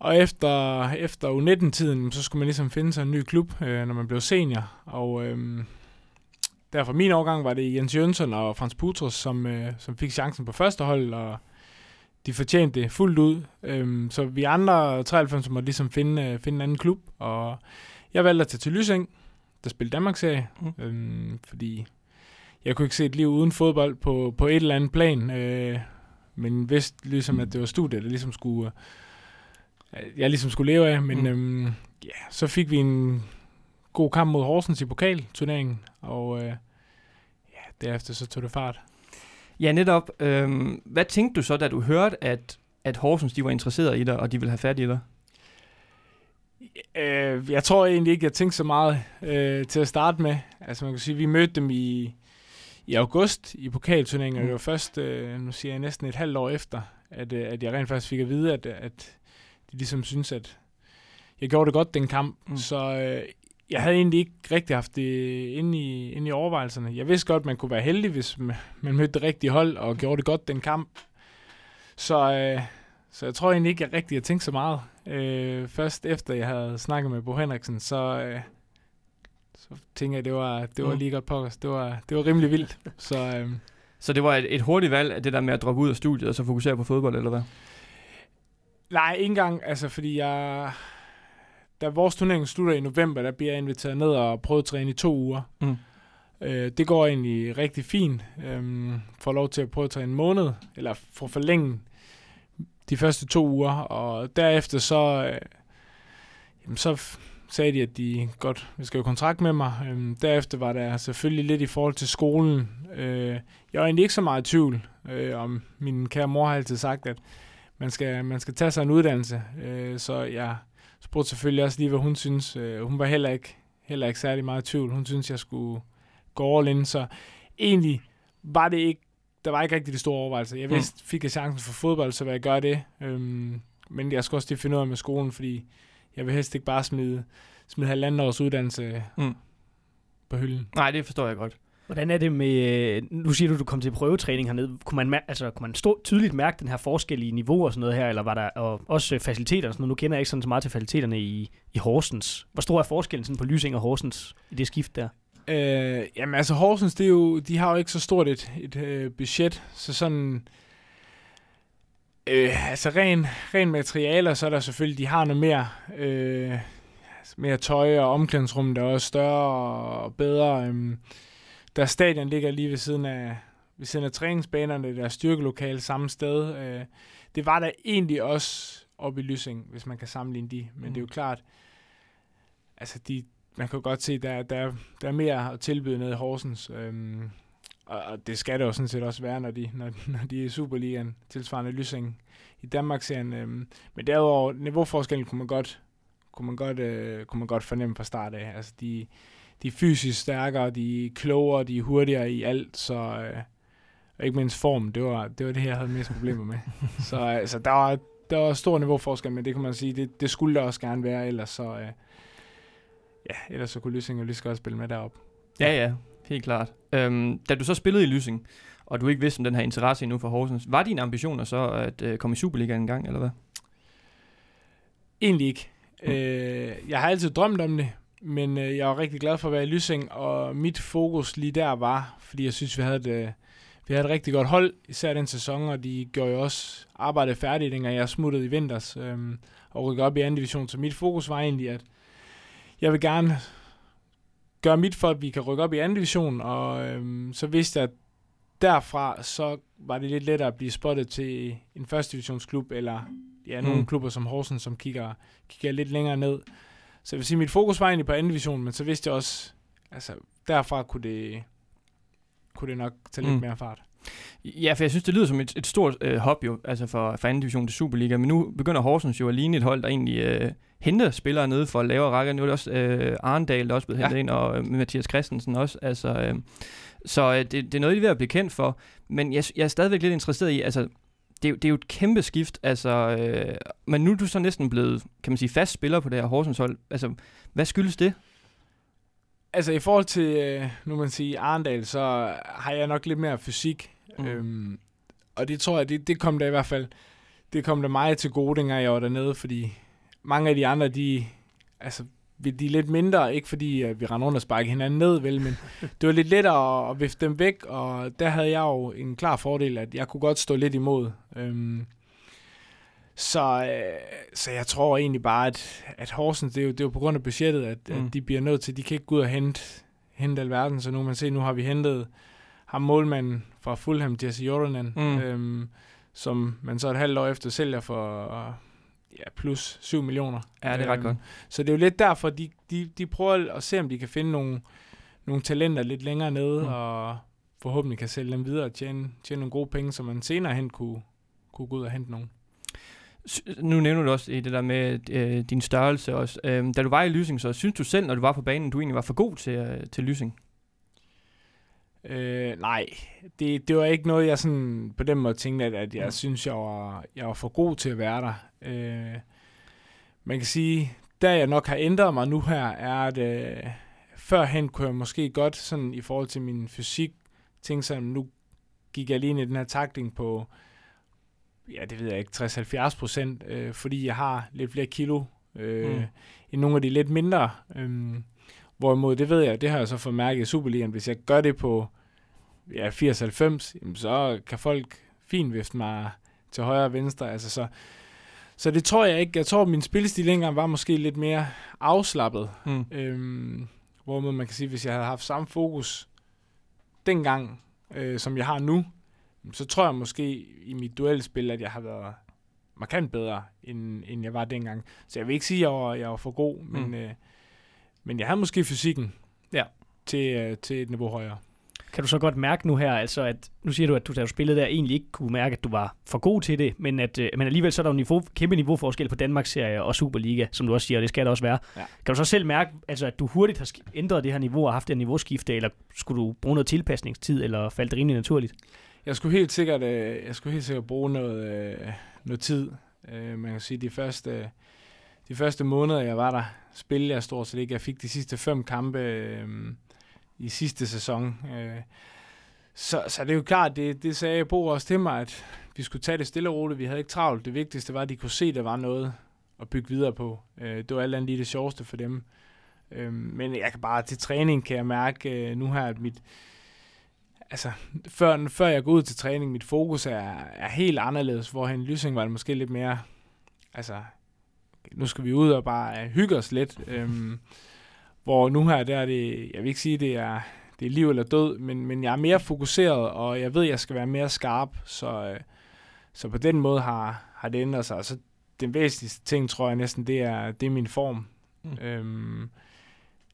og efter, efter U19-tiden, så skulle man ligesom finde sig en ny klub, øh, når man blev senior. Og øh, derfor min årgang var det Jens Jønsson og Frans Putros, som, øh, som fik chancen på første hold, og de fortjente det fuldt ud. Øh, så vi andre 93 måtte ligesom finde, øh, finde en anden klub, og jeg valgte at tage til Lysing, der spillede Danmarksserie, Mm. mm. øhm, fordi jeg kunne ikke se et liv uden fodbold på, på et eller andet plan, øh, men vidste ligesom, at det var studiet, der ligesom skulle, øh, jeg ligesom skulle leve af, men Mm. mm. øhm, ja, så fik vi en god kamp mod Horsens i pokalturneringen, og øh, ja, derefter så tog det fart. Ja, netop. Øhm, hvad tænkte du så, da du hørte, at, at Horsens de var interesseret i dig, og de ville have fat i dig? Øh, jeg tror egentlig ikke, jeg tænkte så meget øh, til at starte med. Altså man kan sige, vi mødte dem i, i august i pokalturneringen, mm. og Mm. det var først, øh, nu siger jeg næsten et halvt år efter, at, øh, at jeg rent faktisk fik at vide, at, at ligesom synes, at jeg gjorde det godt den kamp. Mm. Så øh, jeg havde egentlig ikke rigtig haft det inde i, inde i overvejelserne. Jeg vidste godt, at man kunne være heldig, hvis man, mødte det rigtige hold og gjorde det godt den kamp. Så, øh, så jeg tror egentlig ikke, jeg rigtig har tænkt så meget. Øh, først efter jeg havde snakket med Bo Henriksen, så, øh, så tænkte jeg, det var, det var mm. lige godt pokkers. Det var, det var rimelig vildt. Så, øh, så det var et, et hurtigt valg, det der med at droppe ud af studiet og så fokusere på fodbold, eller hvad? Nej, ikke engang. Altså, fordi jeg... Da vores turnering slutter i november, der bliver jeg inviteret ned og prøve at træne i to uger. Mm. Øh, det går egentlig rigtig fint. Øhm, får lov til at prøve at træne en måned, eller få forlænge de første to uger. Og derefter så... Øh, jamen, så sagde de, at de godt vil skrive kontrakt med mig. Øhm, derefter var der selvfølgelig lidt i forhold til skolen. Øh, jeg var egentlig ikke så meget i tvivl øh, om min kære mor har altid sagt, at man skal, man skal tage sig en uddannelse. Øh, så jeg spurgte selvfølgelig også lige, hvad hun synes. Øh, hun var heller ikke, heller ikke særlig meget i tvivl. Hun synes, jeg skulle gå all in. Så egentlig var det ikke, der var ikke rigtig de store overvejelser. Jeg vidste, mm. fik jeg chancen for fodbold, så vil jeg gøre det. Øhm, men jeg skal også lige finde ud af med skolen, fordi jeg vil helst ikke bare smide, smide halvandet års uddannelse mm. på hylden. Nej, det forstår jeg godt. Hvordan er det med, øh, nu siger du, du kom til prøvetræning hernede. Kunne man, altså, kunne man stå, tydeligt mærke den her forskel i niveau og sådan noget her, eller var der og også øh, faciliteter og sådan noget? Nu kender jeg ikke sådan så meget til faciliteterne i, i Horsens. Hvor stor er forskellen sådan på Lysing og Horsens i det skift der? Øh, jamen altså Horsens, det er jo, de har jo ikke så stort et, et øh, budget, så sådan... Øh, altså ren, ren materialer, så er der selvfølgelig, de har noget mere, øh, altså, mere tøj, og omklædningsrum, der er også større og bedre. Øh, der stadion ligger lige ved siden af, ved siden af træningsbanerne, der er styrkelokale samme sted. Øh, det var der egentlig også oppe i Lysing, hvis man kan sammenligne de. Men mm. det er jo klart, altså de, man kan jo godt se, der, der, der er mere at tilbyde nede i Horsens. Øhm, og, og det skal det jo sådan set også være, når de, når, når de er i Superligaen, tilsvarende Lysing i Danmark-serien. Øhm, men derudover, niveauforskellen kunne man godt, kunne man godt, øh, kunne man godt fornemme fra start af. Altså de, de er fysisk stærkere, de er klogere, de er hurtigere i alt, så øh, ikke mindst form, det var, det var det, jeg havde mest problemer med. (laughs) så altså, der var, der var stor niveauforskel, men det kan man sige, det, det skulle der også gerne være, ellers så, øh, ja, ellers så kunne Lysing jo lige så godt spille med derop. Ja, ja, helt klart. Øhm, da du så spillede i Lysing, og du ikke vidste om den her interesse endnu for Horsens, var din ambition så at øh, komme i Superligaen en gang, eller hvad? Egentlig ikke. Mm. Øh, jeg har altid drømt om det, men øh, jeg var rigtig glad for at være i Lysing, og mit fokus lige der var, fordi jeg synes, vi havde det, vi havde et rigtig godt hold, især den sæson, og de gjorde jo også arbejdet færdigt, dengang jeg smuttede i vinters øhm, og rykkede op i anden division. Så mit fokus var egentlig, at jeg vil gerne gøre mit for, at vi kan rykke op i anden division, og øhm, så vidste jeg, at derfra, så var det lidt lettere at blive spottet til en første divisionsklub, eller ja, nogle mm. klubber som Horsens, som kigger, kigger lidt længere ned. Så jeg vil sige, mit fokus var egentlig på anden division, men så vidste jeg også, altså derfra kunne det, kunne det nok tage lidt mm. mere fart. Ja, for jeg synes, det lyder som et, et stort øh, hop jo, altså for, for anden division til Superliga, men nu begynder Horsens jo at ligne et hold, der egentlig øh, henter spillere nede for lavere rækker. Nu er det også øh, Arendal, der også blevet ja. hentet ind, og øh, Mathias Christensen også. Altså, øh, så øh, det, det er noget, de er ved at blive kendt for, men jeg, jeg er stadigvæk lidt interesseret i, altså det, det er jo et kæmpe skift, altså, øh, men nu er du så næsten blevet, kan man sige, fast spiller på det her Horsens hold. Altså, hvad skyldes det? Altså, i forhold til, øh, nu man sige, Arendal, så har jeg nok lidt mere fysik. Mm. Øhm, og det tror jeg, det, det kom der i hvert fald, det kom der mig til gode, dengang jeg var dernede, fordi mange af de andre, de, altså, de er lidt mindre, ikke fordi at vi render rundt og sparker hinanden ned, vel, men (laughs) det var lidt lettere at vifte dem væk, og der havde jeg jo en klar fordel, at jeg kunne godt stå lidt imod. Øhm, så, øh, så jeg tror egentlig bare, at, at Horsens, det er, jo, det er jo på grund af budgettet, at, mm. at de bliver nødt til, de kan ikke gå ud og hente, hente alverden, så nu man ser, nu har vi hentet ham målmanden fra Fulham, Jesse Jordanen, mm. øhm, som man så et halvt år efter sælger for ja, plus 7 millioner. Ja, det er ret øhm, godt. Så det er jo lidt derfor, de, de, de prøver at se, om de kan finde nogle, nogle talenter lidt længere nede, mm. og forhåbentlig kan sælge dem videre og tjene, tjene nogle gode penge, så man senere hen kunne, kunne gå ud og hente nogen. Nu nævner du også det der med øh, din størrelse også. Øhm, da du var i Lysing, så synes du selv, når du var på banen, du egentlig var for god til, øh, til Lysing? Øh, nej, det, det var ikke noget, jeg sådan på den måde tænkte, at, at jeg Mm. synes, jeg var, jeg var for god til at være der. Øh, man kan sige, der jeg nok har ændret mig nu her, er, at øh, førhen kunne jeg måske godt sådan i forhold til min fysik tænke sådan, nu gik jeg lige ind i den her takling på, ja, det ved jeg ikke, 60-70 procent, øh, fordi jeg har lidt flere kilo øh, Mm. end nogle af de lidt mindre. Øh, hvorimod, det ved jeg, det har jeg så fået mærke i Superligaen, hvis jeg gør det på ja, 80-90, jamen, så kan folk fint vifte mig til højre og venstre. Altså, så, så det tror jeg ikke. Jeg tror, min spillestil engang var måske lidt mere afslappet. Mm. Øhm, hvorimod man kan sige, hvis jeg havde haft samme fokus dengang, øh, som jeg har nu, så tror jeg måske i mit duelspil, at jeg har været markant bedre, end, end jeg var dengang. Så jeg vil ikke sige, at jeg var, jeg var for god, men, Mm. øh, men jeg havde måske fysikken Ja. til, øh, til et niveau højere. Kan du så godt mærke nu her, altså at, nu siger du, at du, da du spillede der, egentlig ikke kunne mærke, at du var for god til det, men, at, øh, men alligevel så er der jo niveau, kæmpe niveauforskel på Danmarks serie og Superliga, som du også siger, og det skal der også være. Ja. Kan du så selv mærke, altså, at du hurtigt har ændret det her niveau og haft det niveauskifte, eller skulle du bruge noget tilpasningstid, eller faldt det rimelig naturligt? Jeg skulle helt sikkert, øh, jeg skulle helt sikkert bruge noget, øh, noget tid. Øh, man kan sige, de første, de første måneder, jeg var der, spillede jeg stort set ikke. Jeg fik de sidste fem kampe øh, i sidste sæson. Øh, så, så det er jo klart, det, det sagde Bo også til mig, at vi skulle tage det stille og roligt. Vi havde ikke travlt. Det vigtigste var, at de kunne se, at der var noget at bygge videre på. Øh, det var alt andet lige det sjoveste for dem. Øh, men jeg kan bare til træning, kan jeg mærke øh, nu her, at mit, altså, før, før jeg går ud til træning, mit fokus er, er helt anderledes, hvorhen hen Lysing var det måske lidt mere, altså, nu skal vi ud og bare hygge os lidt, øhm, hvor nu her, der er det, jeg vil ikke sige, det er, det er liv eller død, men, men jeg er mere fokuseret, og jeg ved, jeg skal være mere skarp, så, øh, så på den måde har, har det ændret sig. Så den væsentligste ting, tror jeg næsten, det er, det er min form. Mm. Øhm,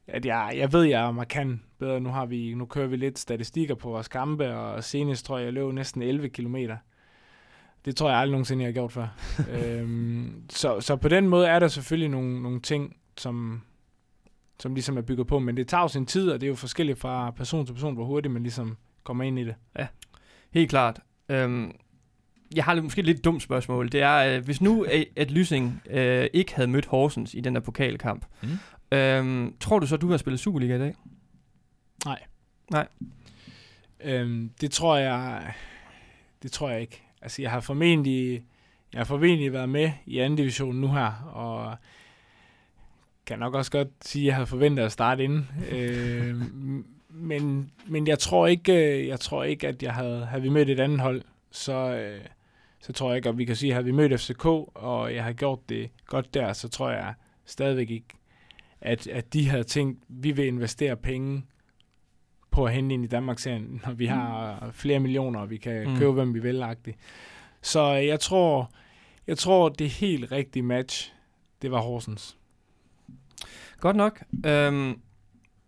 at jeg, jeg ved, jeg er markant bedre. Nu, har vi, nu kører vi lidt statistikker på vores kampe, og senest tror jeg, jeg løb næsten 11 km. Det tror jeg aldrig nogensinde, jeg har gjort før. (laughs) øhm, så, så på den måde er der selvfølgelig nogle, nogle ting, som, som ligesom er bygget på, men det tager jo sin tid, og det er jo forskelligt fra person til person, hvor hurtigt man ligesom kommer ind i det. Helt klart. Øhm, jeg har måske et lidt dumt spørgsmål. Det er, øh, hvis nu at, at Lysing øh, ikke havde mødt Horsens i den der pokalkamp, Mm. øhm, tror du så, du har spillet Superliga i dag? Øhm, det tror jeg, det tror jeg ikke. Altså, jeg har formentlig, jeg har formentlig været med i anden division nu her, og kan nok også godt sige, at jeg havde forventet at starte inden. (laughs) øhm, men, men jeg tror ikke, øh, jeg tror ikke, at jeg havde, havde vi mødt et andet hold, så, øh, så tror jeg ikke, at vi kan sige, at havde vi mødt FCK, og jeg har gjort det godt der, så tror jeg stadigvæk ikke, at, at de havde tænkt, vi vil investere penge på at hente ind i Danmark-serien, når vi har flere millioner, og vi kan Mm. mm. købe, hvem vi vil -agtigt. Så øh, jeg tror, jeg tror, det helt rigtige match, det var Horsens. Godt nok. Øhm,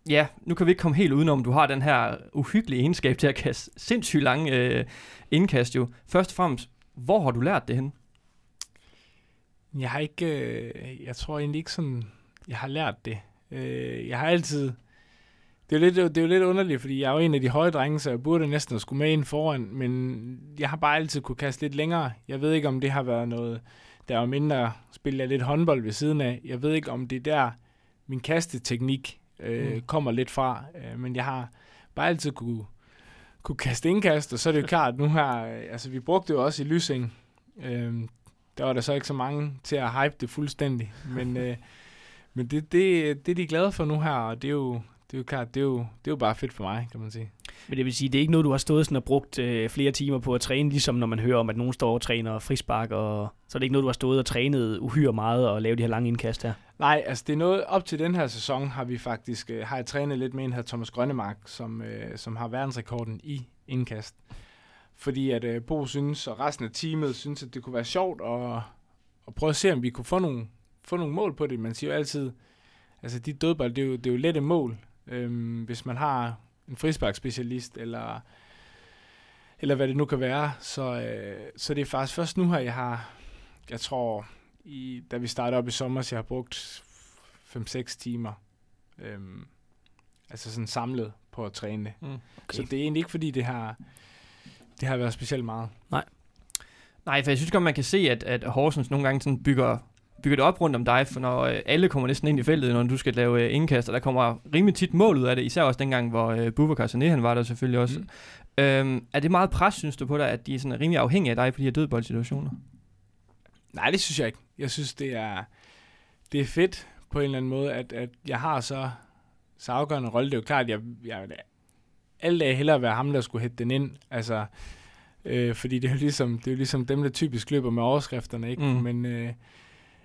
ja, nu kan vi ikke komme helt udenom, du har den her uhyggelige egenskab til at kaste sindssygt lange øh, indkast jo. Først og fremmest, hvor har du lært det hen? Jeg har ikke, øh, jeg tror egentlig ikke sådan, jeg har lært det. Øh, jeg har altid, det er, jo lidt, det er jo lidt underligt, fordi jeg er jo en af de høje drenge, så jeg burde næsten skulle med ind foran, men jeg har bare altid kunne kaste lidt længere. Jeg ved ikke, om det har været noget, der var mindre, spillede jeg lidt håndbold ved siden af. Jeg ved ikke, om det er der, min kasteteknik øh, Mm. mm. kommer lidt fra, øh, men jeg har bare altid kunne, kunne kaste indkast, og så er det jo klart, nu her, øh, altså vi brugte jo også i Lysing, øh, der var der så ikke så mange til at hype det fuldstændig, men, øh, men det, det, det er de glade for nu her, og det er jo, det er jo klart, det er jo, det er jo bare fedt for mig, kan man sige. Men det vil sige, det er ikke noget, du har stået sådan og brugt øh, flere timer på at træne, ligesom når man hører om, at nogen står og træner frispark, og så er det ikke noget, du har stået og trænet uhyre meget og lavet de her lange indkast her. Nej, altså det er noget, op til den her sæson har vi faktisk, øh, har jeg trænet lidt med en her Thomas Grønnemark, som, øh, som har verdensrekorden i indkast. Fordi at øh, Bo synes, og resten af teamet synes, at det kunne være sjovt at, at prøve at se, om vi kunne få nogle, få nogle mål på det. Man siger jo altid, altså de dødbold, det er jo, det er jo lette mål, øhm, hvis man har en frisparkspecialist, eller, eller hvad det nu kan være. Så, øh, så det er faktisk først nu her, jeg har, jeg tror, i, da vi startede op i sommer, så jeg har brugt 5-6 timer. Øhm, altså sådan samlet på at træne det. Mm. Okay. Så det er egentlig ikke, fordi det har, det har været specielt meget. Nej, for jeg synes godt, man kan se, at, at Horsens nogle gange sådan bygger, bygger det op rundt om dig, for når øh, alle kommer næsten ind i feltet, når du skal lave øh, indkast, og der kommer rimelig tit mål ud af det, især også dengang, hvor øh, Bubakar Sané, han var der selvfølgelig også. Mm. Øhm, er det meget pres, synes du på dig, at de er sådan rimelig afhængige af dig på de her dødboldsituationer? Nej, det synes jeg ikke. Jeg synes, det er, det er fedt på en eller anden måde, at, at jeg har så, så afgørende rolle. Det er jo klart, at jeg, jeg alle dage hellere være ham, der skulle hætte den ind. Altså, øh, fordi det er, jo ligesom, det er jo ligesom dem, der typisk løber med overskrifterne, ikke? Mm. Men øh,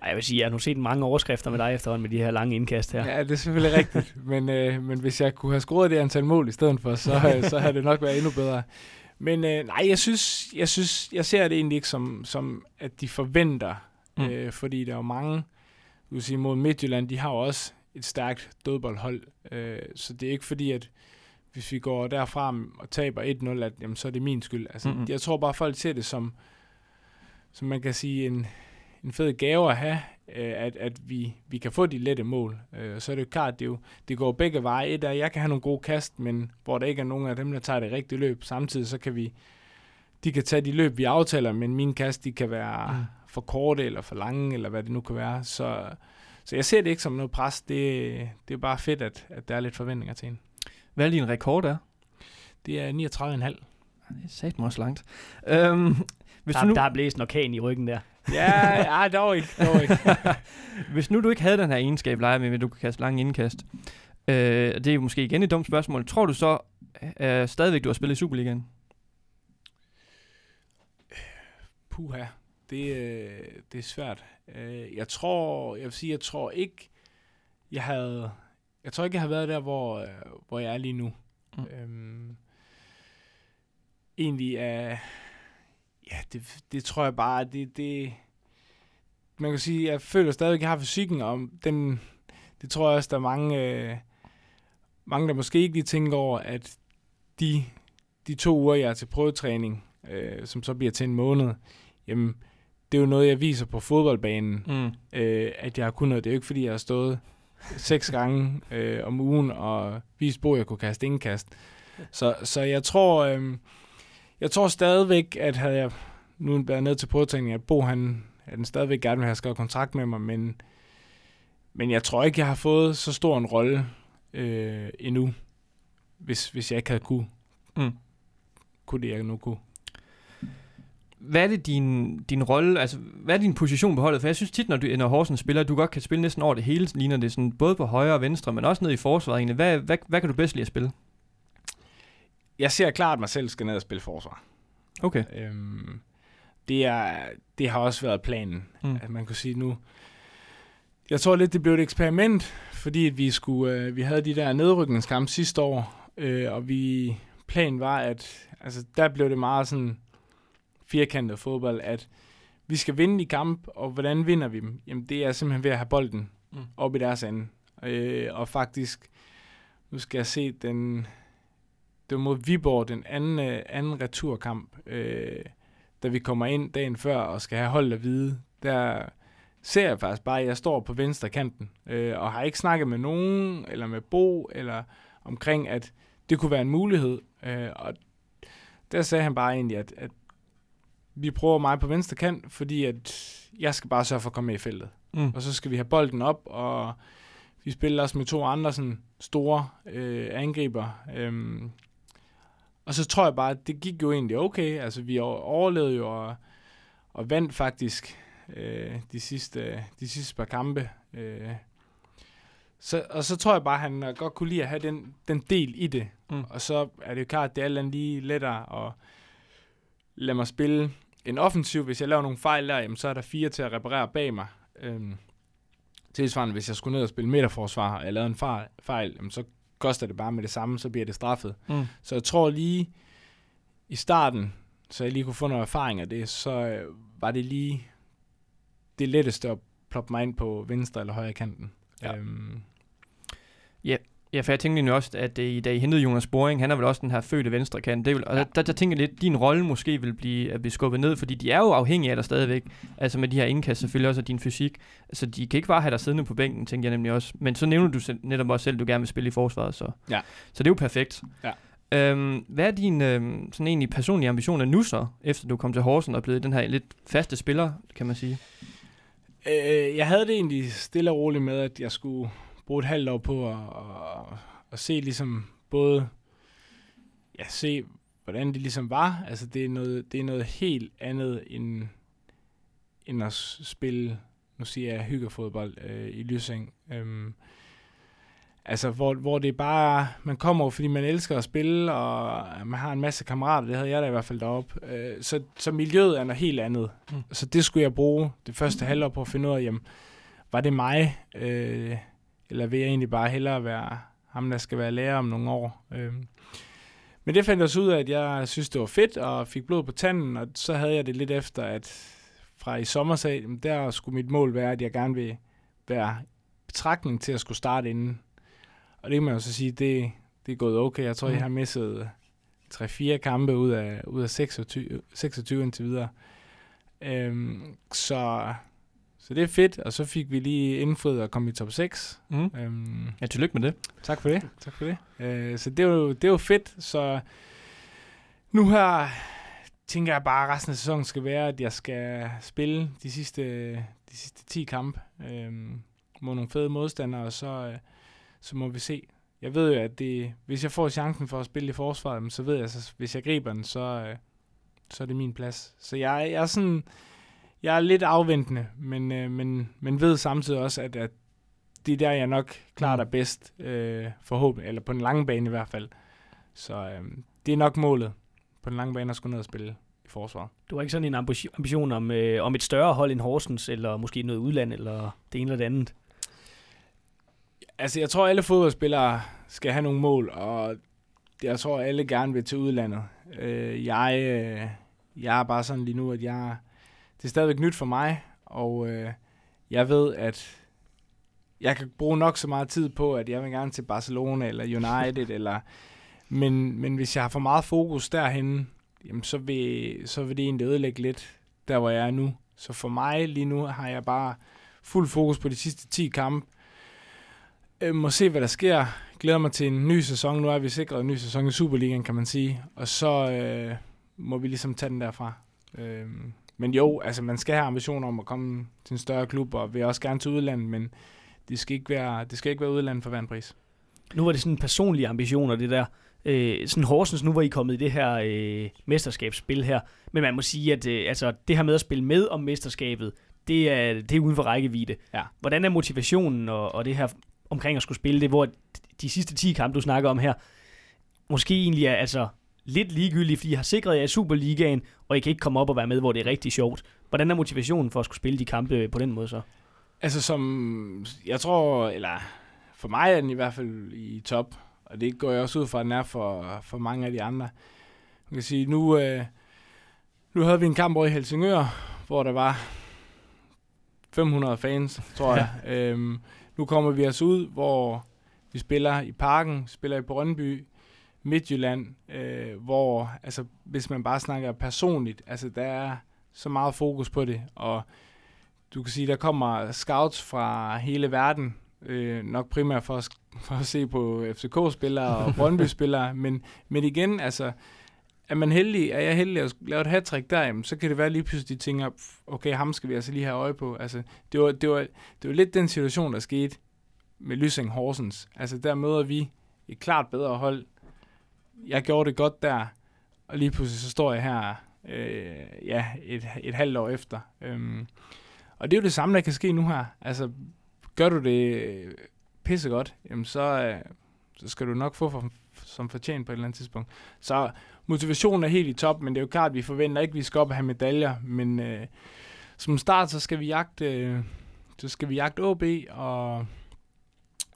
jeg vil sige, jeg har nu set mange overskrifter med dig efterhånden med de her lange indkast her. ja. det er selvfølgelig rigtigt. Men, øh, men hvis jeg kunne have skruet det antal mål i stedet for, så, øh, så havde det nok været endnu bedre. Men øh, nej, jeg synes, jeg synes, jeg ser det egentlig ikke som, som at de forventer, Mm. øh, fordi der er jo mange, du kan sige mod Midtjylland, de har jo også et stærkt dødboldhold, øh, så det er ikke fordi, at hvis vi går derfra og taber 1-0, at jamen, så er det min skyld. Altså, Mhm. mm-hmm. Jeg tror bare, folk ser det som, som man kan sige, en, en fed gave at have, øh, at, at vi, vi kan få de lette mål. Øh, så er det jo klart, det, jo, det går begge veje. Et er, at jeg kan have nogle gode kast, men hvor der ikke er nogen af dem, der tager det rigtige løb. Samtidig så kan vi, de kan tage de løb, vi aftaler, men mine kast, de kan være mm. for korte eller for lange, eller hvad det nu kan være. Så, så jeg ser det ikke som noget pres. Det, det er bare fedt, at, at der er lidt forventninger til en. Hvad er din rekord er? Det er 39,5. Det er også langt. Øhm, hvis, Der, du nu, der er blæst en orkan i ryggen der. Ja, ja, dog ikke. Dog ikke. (laughs) hvis nu du ikke havde den her egenskab, leger med, at du kan kaste lange indkast, øh, det er jo måske igen et dumt spørgsmål, tror du så øh, stadigvæk, du har spillet i Superligaen? Puha, det, øh, det er svært. Øh, Jeg tror, jeg vil sige, jeg tror ikke, jeg havde, jeg tror ikke, jeg har været der, hvor, øh, hvor jeg er lige nu. Mm. Øhm, egentlig er, ja, det, det tror jeg bare, det, det, man kan sige, jeg føler stadig, at jeg har fysikken om, den, det tror jeg også, der er mange, øh, mange, der måske ikke lige tænker over, at de, de to uger, jeg er til prøvetræning, øh, som så bliver til en måned, jamen, det er jo noget, jeg viser på fodboldbanen, Mm. øh, at jeg har kunnet noget. Det er jo ikke, fordi jeg har stået seks (laughs) gange øh, om ugen og vist at jeg kunne kaste indkast. Så, så jeg tror, øh, jeg tror stadigvæk, at havde jeg nu været ned til prøvetræning, at Bo han, at den stadigvæk gerne vil have skrevet kontrakt med mig, men, men jeg tror ikke, jeg har fået så stor en rolle øh, endnu, hvis, hvis jeg ikke havde kunne, Mm. kunne det, jeg nu kunne. Hvad er det din, din rolle, altså hvad er din position på holdet? For jeg synes tit, når, du, når Horsens spiller, du godt kan spille næsten over det hele, ligner det sådan, både på højre og venstre, men også ned i forsvaret egentlig. Hvad, hvad, hvad kan du bedst lide at spille? Jeg ser klart, at mig selv skal ned og spille forsvar. Okay. Øhm, det, er, det har også været planen, Mm. at man kunne sige nu. Jeg tror lidt, det blev et eksperiment, fordi at vi, skulle, øh, vi havde de der nedrykningskampe sidste år, øh, og vi planen var, at altså, der blev det meget sådan firkantet fodbold, at vi skal vinde i kamp, og hvordan vinder vi dem? Jamen det er simpelthen ved at have bolden mm. op i deres ende. Øh, og faktisk, nu skal jeg se den, det var mod Viborg, den anden, øh, anden returkamp, øh, da vi kommer ind dagen før og skal have holdet at vide, der ser jeg faktisk bare, at jeg står på venstre kanten, øh, og har ikke snakket med nogen, eller med Bo, eller omkring, at det kunne være en mulighed. Øh, og der sagde han bare egentlig, at, at vi prøver mig på venstre kant, fordi at jeg skal bare sørge for at komme med i feltet. Mm. Og så skal vi have bolden op, og vi spiller også med to andre sådan store øh, angriber. Øhm, og så tror jeg bare, at det gik jo egentlig okay. Altså, vi over- overlevede jo og, og vandt faktisk øh, de, sidste, de sidste par kampe. Øh, så, og så tror jeg bare, at han øh, godt kunne lide at have den, den del i det. Mm. Og så er det jo klart, at det er alt lige lettere at lade mig spille en offensiv. Hvis jeg laver nogle fejl der, jamen, så er der fire til at reparere bag mig. Øhm, tilsvarende, hvis jeg skulle ned og spille midterforsvar, og jeg lavede en fejl, fejl jamen, så koster det bare med det samme, så bliver det straffet. Mm. Så jeg tror lige i starten, så jeg lige kunne få noget erfaring af det, så øh, var det lige det letteste at ploppe mig ind på venstre eller højre kanten. Ja. Øhm, Ja, for jeg tænkte egentlig også, at øh, i dag I hentede Jonas Boring, han er vel også den her fødte venstre kant. Det vel, og Ja. der, der, tænker jeg lidt, at din rolle måske vil blive, at blive skubbet ned, fordi de er jo afhængige af dig stadigvæk. Altså med de her indkast selvfølgelig også af din fysik. Så de kan ikke bare have dig siddende på bænken, tænker jeg nemlig også. Men så nævner du netop også selv, at du gerne vil spille i forsvaret, så, Ja. så det er jo perfekt. Ja. Øhm, hvad er din øhm, sådan egentlig personlige ambitioner nu så, efter du kom til Horsen og blevet den her lidt faste spiller, kan man sige? Øh, jeg havde det egentlig stille og roligt med, at jeg skulle bruge et halvt år på at, at, at se ligesom både, ja, se hvordan det ligesom var. Altså det er noget, det er noget helt andet end, end at spille, nu siger jeg hyggefodbold øh, i Lysing. Øhm, altså hvor, hvor det er bare, man kommer jo, fordi man elsker at spille, og man har en masse kammerater, det havde jeg da i hvert fald deroppe. Øh, så, så miljøet er noget helt andet. Mm. Så det skulle jeg bruge det første halvår på at finde ud af, jamen, var det mig, øh, eller vil jeg egentlig bare hellere være ham, der skal være lærer om nogle år. Øh. Men det fandt jeg ud af, at jeg synes, det var fedt, og fik blod på tanden, og så havde jeg det lidt efter, at fra i sommer sag, jamen, der skulle mit mål være, at jeg gerne vil være betragtning til at skulle starte inden. Og det kan man jo så sige, det, det er gået okay. Jeg tror, Mm. jeg har misset 3-4 kampe ud af, ud af 26, 26 indtil videre. Øhm, så, så det er fedt, og så fik vi lige indfriet at komme i top 6. Mm. Øhm, Ja, tillykke med det. tak for det. Tak for det. Øh, så det er, jo, det er jo fedt. Så nu her tænker jeg bare, at resten af sæsonen skal være, at jeg skal spille de sidste, de sidste 10 kampe øhm, mod nogle fede modstandere, og så, øh, så må vi se. Jeg ved jo, at det, hvis jeg får chancen for at spille i forsvaret, så ved jeg, at hvis jeg griber den, så, øh, så er det min plads. Så jeg, jeg er sådan, jeg er lidt afventende, men, øh, men, men ved samtidig også, at, at det er der, jeg nok klart er bedst, øh, forhåbentlig, eller på den lange bane i hvert fald. Så øh, det er nok målet på den lange bane at skulle ned og spille i forsvaret. Du har ikke sådan en ambition, ambition om, øh, om et større hold end Horsens, eller måske noget udland, eller det ene eller det andet? Altså, jeg tror, alle fodboldspillere skal have nogle mål, og jeg tror, alle gerne vil til udlandet. Øh, jeg, øh, jeg er bare sådan lige nu, at jeg, det er stadigvæk nyt for mig, og øh, jeg ved, at jeg kan bruge nok så meget tid på, at jeg vil gerne til Barcelona eller United, (laughs) eller, men, men hvis jeg har for meget fokus derhen, jamen så, vil, så vil det egentlig ødelægge lidt, der hvor jeg er nu. Så for mig lige nu har jeg bare fuld fokus på de sidste 10 kampe, øh, må se, hvad der sker. Glæder mig til en ny sæson. Nu er vi sikret en ny sæson i Superligaen, kan man sige. Og så øh, må vi ligesom tage den derfra. Øh, men jo, altså man skal have ambitioner om at komme til en større klub, og vil også gerne til udlandet, men det skal ikke være, det skal ikke være udlandet for hver en pris. Nu var det sådan personlige ambitioner, det der. Øh, sådan Horsens, nu var I kommet i det her øh, mesterskabsspil her. Men man må sige, at øh, altså, det her med at spille med om mesterskabet, det er, det er uden for rækkevidde. Ja. Hvordan er motivationen og, og det her omkring at skulle spille det, hvor de sidste 10 kampe, du snakker om her, måske egentlig er altså lidt ligegyldige, fordi I har sikret jer Superligaen, og I kan ikke komme op og være med, hvor det er rigtig sjovt. Hvordan er motivationen for at skulle spille de kampe på den måde så? Altså som, jeg tror, eller for mig er den i hvert fald i top, og det går jeg også ud fra, at den er for, for mange af de andre. Man kan sige, nu, øh, nu havde vi en kamp over i Helsingør, hvor der var 500 fans, tror jeg. øhm, nu kommer vi os ud, hvor vi spiller i Parken, spiller i Brøndby, Midtjylland, øh, hvor, altså, hvis man bare snakker personligt, altså, der er så meget fokus på det, og du kan sige, der kommer scouts fra hele verden, øh, nok primært for at, for at se på FCK-spillere og (laughs) Brøndby-spillere, men, men igen, altså, er man heldig, er jeg heldig at lave et hat der, jamen, så kan det være lige pludselig, de tænker, "Pff, okay, ham skal vi altså lige have øje på. Altså, det var, det var, det var lidt den situation, der skete med Lysing Horsens. Altså, der møder vi et klart bedre hold. Jeg gjorde det godt der, og lige pludselig så står jeg her øh, ja, et, et halvt år efter. Øhm, og det er jo det samme, der kan ske nu her. Altså, gør du det pissegodt, jamen så, øh, så skal du nok få for, som fortjent på et eller andet tidspunkt. Så motivationen er helt i top, men det er jo klart, at vi forventer ikke, at vi skal op og have medaljer, men øh, som start, så skal vi jagte, øh, så skal vi jagte OB, og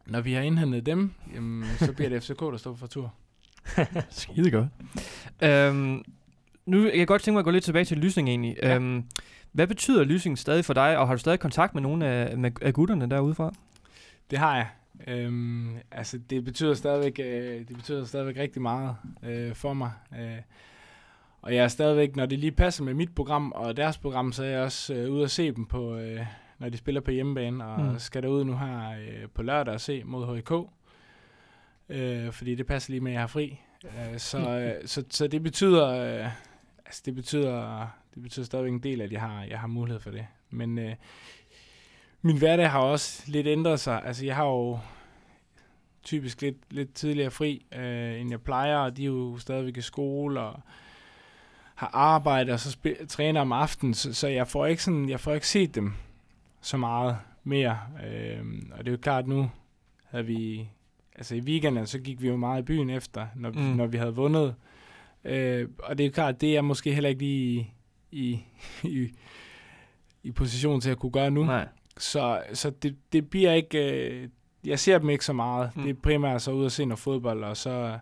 når vi har indhentet dem, jamen, så bliver det FCK, der står for tur. (laughs) Skide godt. Øhm, nu jeg kan godt tænke mig at gå lidt tilbage til Lysing egentlig. Ja. Øhm, hvad betyder Lysing stadig for dig, og har du stadig kontakt med nogle af, med, af gutterne derude fra? Det har jeg. Øhm, altså, det betyder stadigvæk, øh, det betyder stadigvæk rigtig meget øh, for mig. Øh, og jeg er stadigvæk, når det lige passer med mit program og deres program, så er jeg også øh, ude at se dem på, øh, når de spiller på hjemmebane, og mm. skal derud nu her øh, på lørdag og se mod HK. Øh, fordi det passer lige med, at jeg har fri. Øh, så, øh, så, så det betyder, øh, altså det betyder, det betyder stadigvæk en del, at jeg har, jeg har mulighed for det. Men øh, min hverdag har også lidt ændret sig. Altså jeg har jo typisk lidt, lidt tidligere fri, øh, end jeg plejer, og de er jo stadigvæk i skole, og har arbejde, og så spil- træner om aftenen, så, så jeg får ikke sådan, jeg får ikke set dem så meget mere. Øh, og det er jo klart, nu havde vi, altså i weekenden, så gik vi jo meget i byen efter, når, mm. når vi havde vundet. Øh, og det er jo klart, det er måske heller ikke lige i, i, i, i position til at kunne gøre nu. Nej. Så, så det, det bliver ikke... Øh, jeg ser dem ikke så meget. Mm. Det er primært så ud at se noget fodbold, og så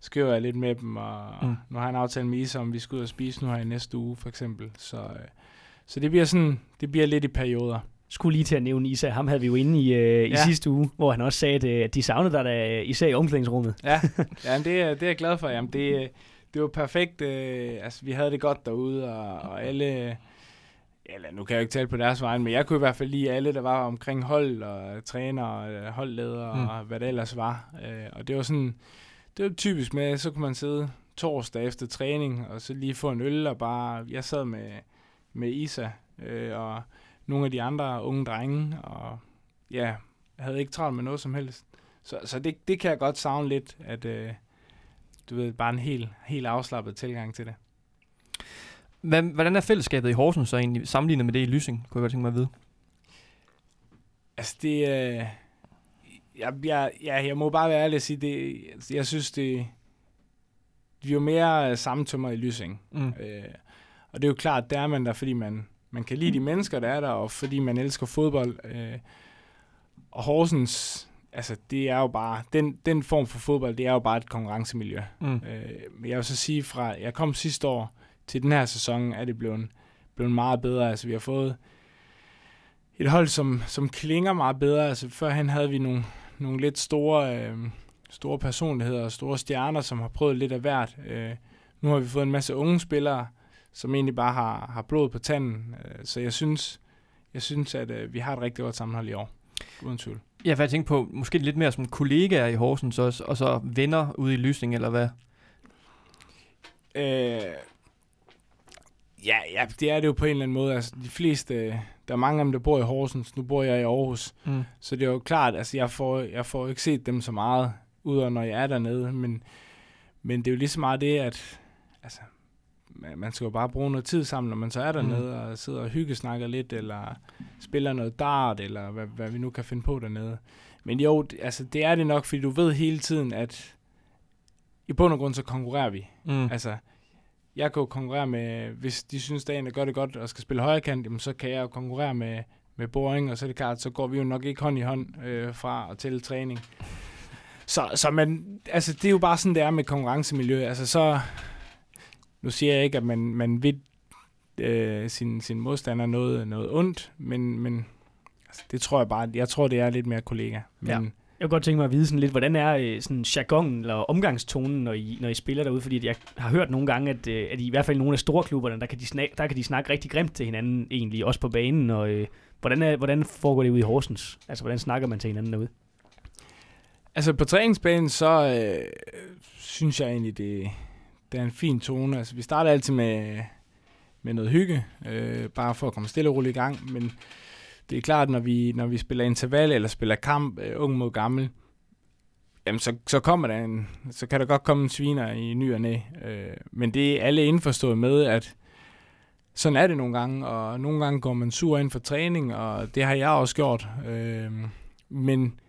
skriver jeg lidt med dem, og mm. nu har jeg en aftale med Isa, om vi skal ud og spise nu her i næste uge, for eksempel. Så, øh, så det bliver sådan, det bliver lidt i perioder. Skulle lige til at nævne Isa, ham havde vi jo inde i, øh, i Ja. sidste uge, hvor han også sagde, at, øh, de savnede dig da, især i omklædningsrummet. Ja, (laughs) ja men det, er, det er jeg glad for. Jamen, det, øh, det var perfekt. Øh, altså, vi havde det godt derude, og, og alle... Eller, nu kan jeg jo ikke tale på deres vegne, men jeg kunne i hvert fald lide alle, der var omkring hold og træner og øh, holdleder Mm. og hvad det ellers var. Øh, og det var sådan... Det var typisk med, så kunne man sidde torsdag efter træning, og så lige få en øl, og bare... Jeg sad med, med Isa øh, og nogle af de andre unge drenge, og ja, jeg havde ikke travlt med noget som helst. Så, så det, det kan jeg godt savne lidt, at øh, du ved, bare en helt, helt afslappet tilgang til det. Hvad, hvordan er fællesskabet i Horsens så egentlig sammenlignet med det i Lysing, kunne jeg godt tænke mig at vide? Altså det, øh, jeg, jeg, jeg, jeg må bare være ærlig og sige, det, jeg synes det, vi er jo mere sammentømret i Lysing. Mm. Øh, og det er jo klart, der er man der, fordi man, man kan lide de mennesker, der er der, og fordi man elsker fodbold. Øh, og Horsens, altså det er jo bare, den, den form for fodbold, det er jo bare et konkurrencemiljø. Mm. Øh, men jeg vil så sige, fra jeg kom sidste år til den her sæson, er det blevet, blevet meget bedre. Altså vi har fået et hold, som, som klinger meget bedre. Altså førhen havde vi nogle, nogle lidt store, øh, store personligheder og store stjerner, som har prøvet lidt af hvert. Øh, nu har vi fået en masse unge spillere, som egentlig bare har, har blod på tanden. Øh, så jeg synes, jeg synes, at øh, vi har et rigtig godt sammenhold i år. Uden tvivl. Ja, for jeg tænkte på, måske lidt mere som kollegaer i Horsens også, og så venner ude i Lysing, eller hvad? Øh, ja, ja, det er det jo på en eller anden måde. Altså, de fleste, der er mange af dem, der bor i Horsens. Nu bor jeg i Aarhus. Mm. Så det er jo klart, altså jeg får, jeg får ikke set dem så meget, udover når jeg er dernede. Men, men det er jo lige så meget det, at altså, man man skal jo bare bruge noget tid sammen, når man så er dernede, mm. og sidder og hyggesnakker lidt, eller spiller noget dart, eller hvad, hvad vi nu kan finde på dernede. Men jo, det- altså det er det nok, fordi du ved hele tiden, at i bund og grund så konkurrerer vi. Mm. Altså, jeg kan jo konkurrere med, hvis de synes, at en gør det godt og skal spille højre kant, jamen, så kan jeg jo konkurrere med, med Boring, og så er det klart, så går vi jo nok ikke hånd i hånd øh, fra og til træning. Så, så man, altså, det er jo bare sådan, det er med konkurrencemiljø. Altså, så, nu siger jeg ikke, at man, man vil øh, sin, sin modstander noget, noget ondt, men, men altså, det tror jeg bare, jeg tror, det er lidt mere kollega. Men, Ja. Jeg kunne godt tænke mig at vide sådan lidt, hvordan er øh, sådan jargonen eller omgangstonen, når I, når I spiller derude? Fordi jeg har hørt nogle gange, at, øh, at i, i hvert fald nogle af store klubberne, der kan, de snakke, der kan de snakke rigtig grimt til hinanden egentlig, også på banen. Og, øh, hvordan, er, hvordan foregår det ude i Horsens? Altså, hvordan snakker man til hinanden derude? Altså på træningsbanen, så øh, synes jeg egentlig, det, det er en fin tone. Altså vi starter altid med, med noget hygge, øh, bare for at komme stille og roligt i gang. Men det er klart, når vi, når vi spiller interval eller spiller kamp, øh, ung mod gammel, jamen så, så kommer der en, så kan der godt komme en sviner i ny og næ. Øh, men det er alle indforstået med, at sådan er det nogle gange, og nogle gange går man sur ind for træning, og det har jeg også gjort. Øh, men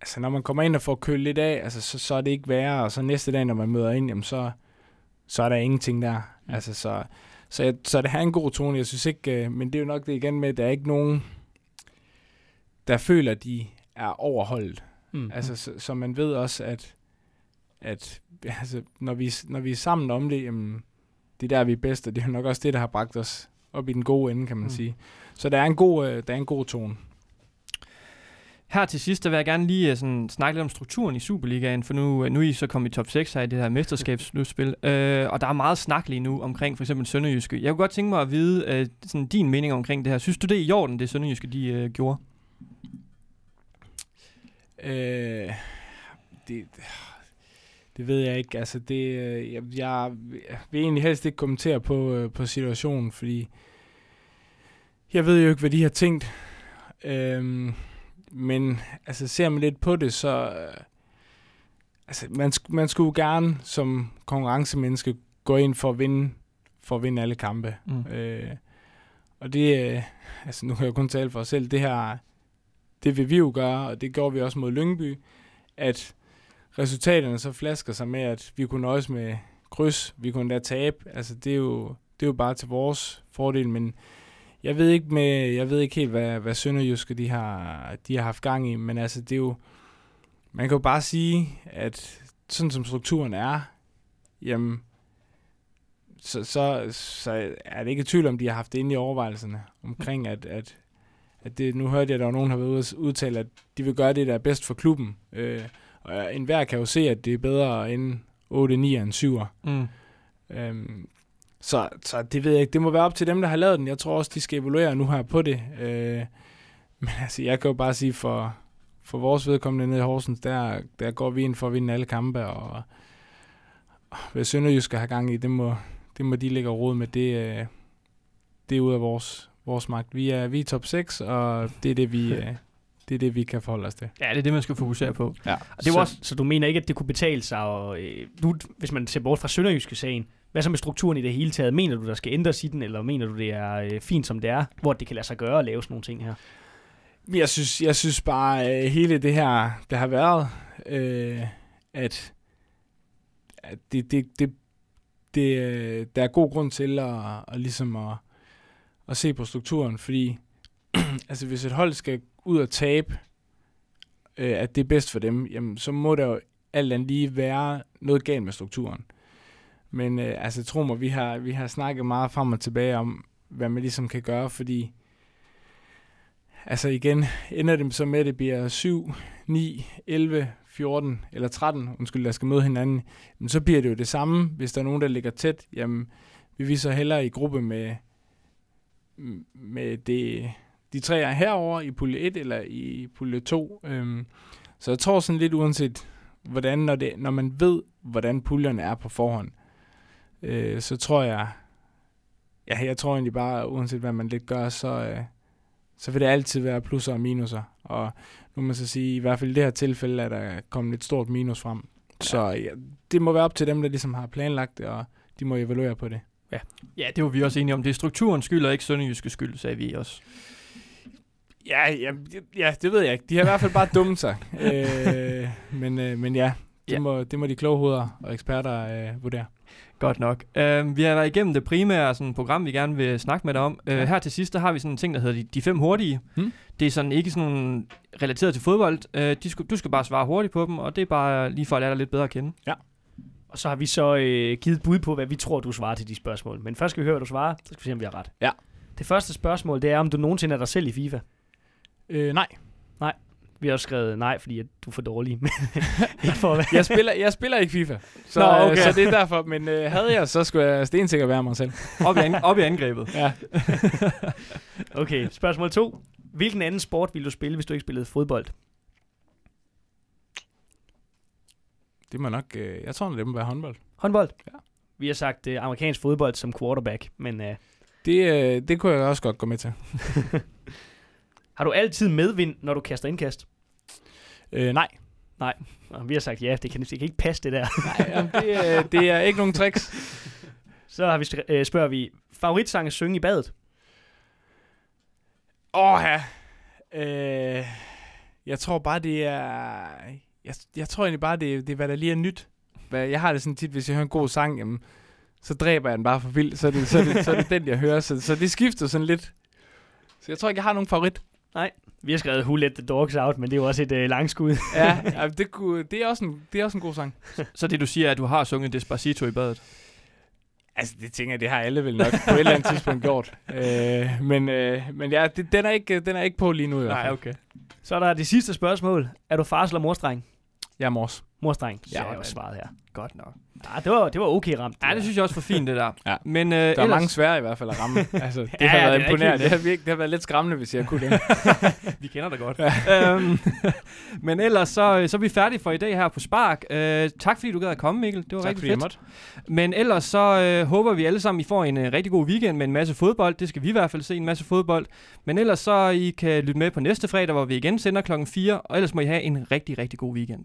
altså, når man kommer ind og får kølet lidt af, altså, så, så er det ikke værre, og så næste dag, når man møder ind, jamen, så, så er der ingenting der. Mm. Altså, så, så, jeg, så det har en god tone. Jeg synes ikke, øh, men det er jo nok det igen med, at der er ikke nogen, der føler, at de er overholdt. Mm. Altså, så, så man ved også, at, at altså, når, vi, når vi er sammen om det, jamen, det er der, vi er bedst, og det er nok også det, der har bragt os op i den gode ende, kan man Mm. mm. sige. Så der er en god, øh, der er en god tone. Her til sidst, der vil jeg gerne lige uh, sådan, snakke lidt om strukturen i Superligaen, for nu, uh, nu er I så kommet i top 6 her i det her mesterskabsslutspil, uh, (laughs) og der er meget snak lige nu omkring for eksempel Sønderjyske. Jeg kunne godt tænke mig at vide uh, sådan din mening omkring det her. Synes du, det er i orden, det Sønderjyske de uh, gjorde? Øh, det, det ved jeg ikke. Altså, det, øh, jeg, jeg vil egentlig helst ikke kommentere på, øh, på situationen, fordi jeg ved jo ikke, hvad de har tænkt. Øhm, men altså, ser man lidt på det, så... Øh, altså, man, man skulle gerne som konkurrencemenneske gå ind for at vinde, for at vinde alle kampe. Mm. Øh, og det, øh, altså nu kan jeg kun tale for os selv, det her, det vil vi jo gøre, og det gjorde vi også mod Lyngby, at resultaterne så flasker sig med, at vi kunne nøjes med kryds, vi kunne da tabe. Altså, det er jo, det er jo bare til vores fordel, men jeg ved ikke, med, jeg ved ikke helt, hvad, hvad Sønderjyske de har, de har haft gang i, men altså, det er jo, man kan jo bare sige, at sådan som strukturen er, jamen, så, så, så er det ikke i tvivl om, de har haft det inde i overvejelserne omkring, at, at, at det, nu hørte jeg, at der var nogen, der har været udtalt, at de vil gøre det, der er bedst for klubben. Øh, og enhver kan jo se, at det er bedre end 8, 9 end 7. Mm. Øhm, så, så det ved jeg ikke. Det må være op til dem, der har lavet den. Jeg tror også, de skal evaluere nu her på det. Øh, men altså, jeg kan jo bare sige, for, for vores vedkommende nede i Horsens, der, der går vi ind for at vinde alle kampe, og, og hvad Sønderjysk skal have gang i, det må, det må de lægge råd med. Det, øh, det er ud af vores, vores magt. Vi er, vi er top 6, og det er det, vi, øh, det er det, vi kan forholde os til. Ja, det er det, man skal fokusere på. Ja. Og det var så, også, så du mener ikke, at det kunne betale sig, og, øh, nu, hvis man ser bort fra Sønderjyske sagen, hvad så med strukturen i det hele taget? Mener du, der skal ændres i den, eller mener du, det er øh, fint, som det er, hvor det kan lade sig gøre at lave sådan nogle ting her? Jeg synes, jeg synes bare, øh, hele det her, der har været, øh, at, at det, det, det, det, øh, der er god grund til at, at, ligesom at, at se på strukturen, fordi (clears throat) altså hvis et hold skal ud og tabe, øh, at det er bedst for dem, jamen, så må der jo alt andet lige være noget galt med strukturen. Men øh, altså, tro mig, vi har, vi har snakket meget frem og tilbage om, hvad man ligesom kan gøre, fordi altså igen, ender det så med, at det bliver 7, 9, 11, 14 eller 13, undskyld, der skal møde hinanden, men så bliver det jo det samme, hvis der er nogen, der ligger tæt, jamen, vi så hellere i gruppe med, med det, de tre er herover i pulje 1 eller i pulje 2. Øhm, så jeg tror sådan lidt uanset, hvordan, når, det, når man ved, hvordan puljerne er på forhånd, øh, så tror jeg, ja, jeg tror egentlig bare, uanset hvad man lidt gør, så, øh, så vil det altid være plusser og minuser. Og nu må man så sige, i hvert fald i det her tilfælde, er der kommet et stort minus frem. Så ja, det må være op til dem, der ligesom har planlagt det, og de må evaluere på det. Ja, ja det var vi også enige om. Det er strukturen skyld, og ikke Sønderjyske skyld, sagde vi også. Ja, ja, ja, det ved jeg ikke. De har i hvert fald bare (laughs) dummet sig. øh, men, øh, men ja, det, ja. Må, det må de kloge hoveder og eksperter øh, vurdere. Godt nok. Uh, vi har været igennem det primære sådan, program, vi gerne vil snakke med dig om. Uh, ja. Her til sidst, der har vi sådan en ting, der hedder de, de fem hurtige. Hmm? Det er sådan ikke sådan relateret til fodbold. Uh, de skal, du skal bare svare hurtigt på dem, og det er bare lige for at lære dig lidt bedre at kende. Ja. Og så har vi så øh, givet bud på, hvad vi tror, du svarer til de spørgsmål. Men først skal vi høre, hvad du svarer, så skal vi se, om vi har ret. Ja. Det første spørgsmål, det er, om du nogensinde er dig selv i FIFA. Øh, nej. Nej. Vi har også skrevet nej, fordi at du er for dårlig. (laughs) ikke for at jeg, spiller, jeg spiller ikke FIFA, så, Nå, okay. så det er derfor. Men øh, havde jeg, så skulle jeg stensikkert være mig selv. op, i an, op i angrebet. Ja. (laughs) okay, spørgsmål to. Hvilken anden sport ville du spille, hvis du ikke spillede fodbold? Det må nok... Øh, jeg tror, det må være håndbold. Håndbold? Ja. Vi har sagt øh, amerikansk fodbold som quarterback, men... Øh, det, øh, det kunne jeg også godt gå med til. (laughs) Har du altid medvind, når du kaster indkast? Øh, nej. Nej. Og vi har sagt ja, det kan, det kan ikke passe det der. nej, jamen, det, det er ikke nogen tricks. (laughs) Så har vi, øh, spørger vi, favoritsang at synge i badet? Åh, ja. Øh, jeg tror bare, det er... Jeg, jeg tror egentlig bare, det, det er, hvad der lige er nyt. Jeg har det sådan tit, hvis jeg hører en god sang, jamen, så dræber jeg den bare for vildt. Så er det, så er det, så er det den, jeg hører. Så, så det skifter sådan lidt. Så jeg tror ikke, jeg har nogen favorit. Nej, vi har skrevet Who Let The Dogs Out, men det er jo også et øh, langskud. (laughs) ja, ja det, kunne, det, er også en, det er også en god sang. Så det du siger er, at du har sunget Despacito i badet? Altså, det tænker jeg, det har alle vel nok på et eller andet tidspunkt gjort. Øh, men, øh, men ja, det, den, er ikke, den er ikke på lige nu i hvert fald. Nej, okay. Så er der det sidste spørgsmål. Er du fars eller morstreng? Jeg er mors. Morstreng. Ja, jeg har også svaret her. Godt nok. Ja, det var, det var okay ramt. Ja, det synes jeg også var fint, det der. (laughs) Ja. Men øh, Der er ellers, mange svære i hvert fald at ramme. (laughs) altså, det Ja, har ja, været det er imponerende. Det har, virkelig, det har været lidt skræmmende, hvis jeg kunne det. (laughs) vi kender dig godt. øhm, men ellers så, så er vi færdige for i dag her på Spark. Øh, tak fordi du gad at komme, Mikkel. Det var tak rigtig fedt. måtte. Men ellers så øh, håber vi alle sammen, I får en øh, rigtig god weekend med en masse fodbold. Det skal vi i hvert fald se, en masse fodbold. Men ellers så I kan lytte med på næste fredag, hvor vi igen sender klokken 4. Og ellers må I have en rigtig, rigtig god weekend.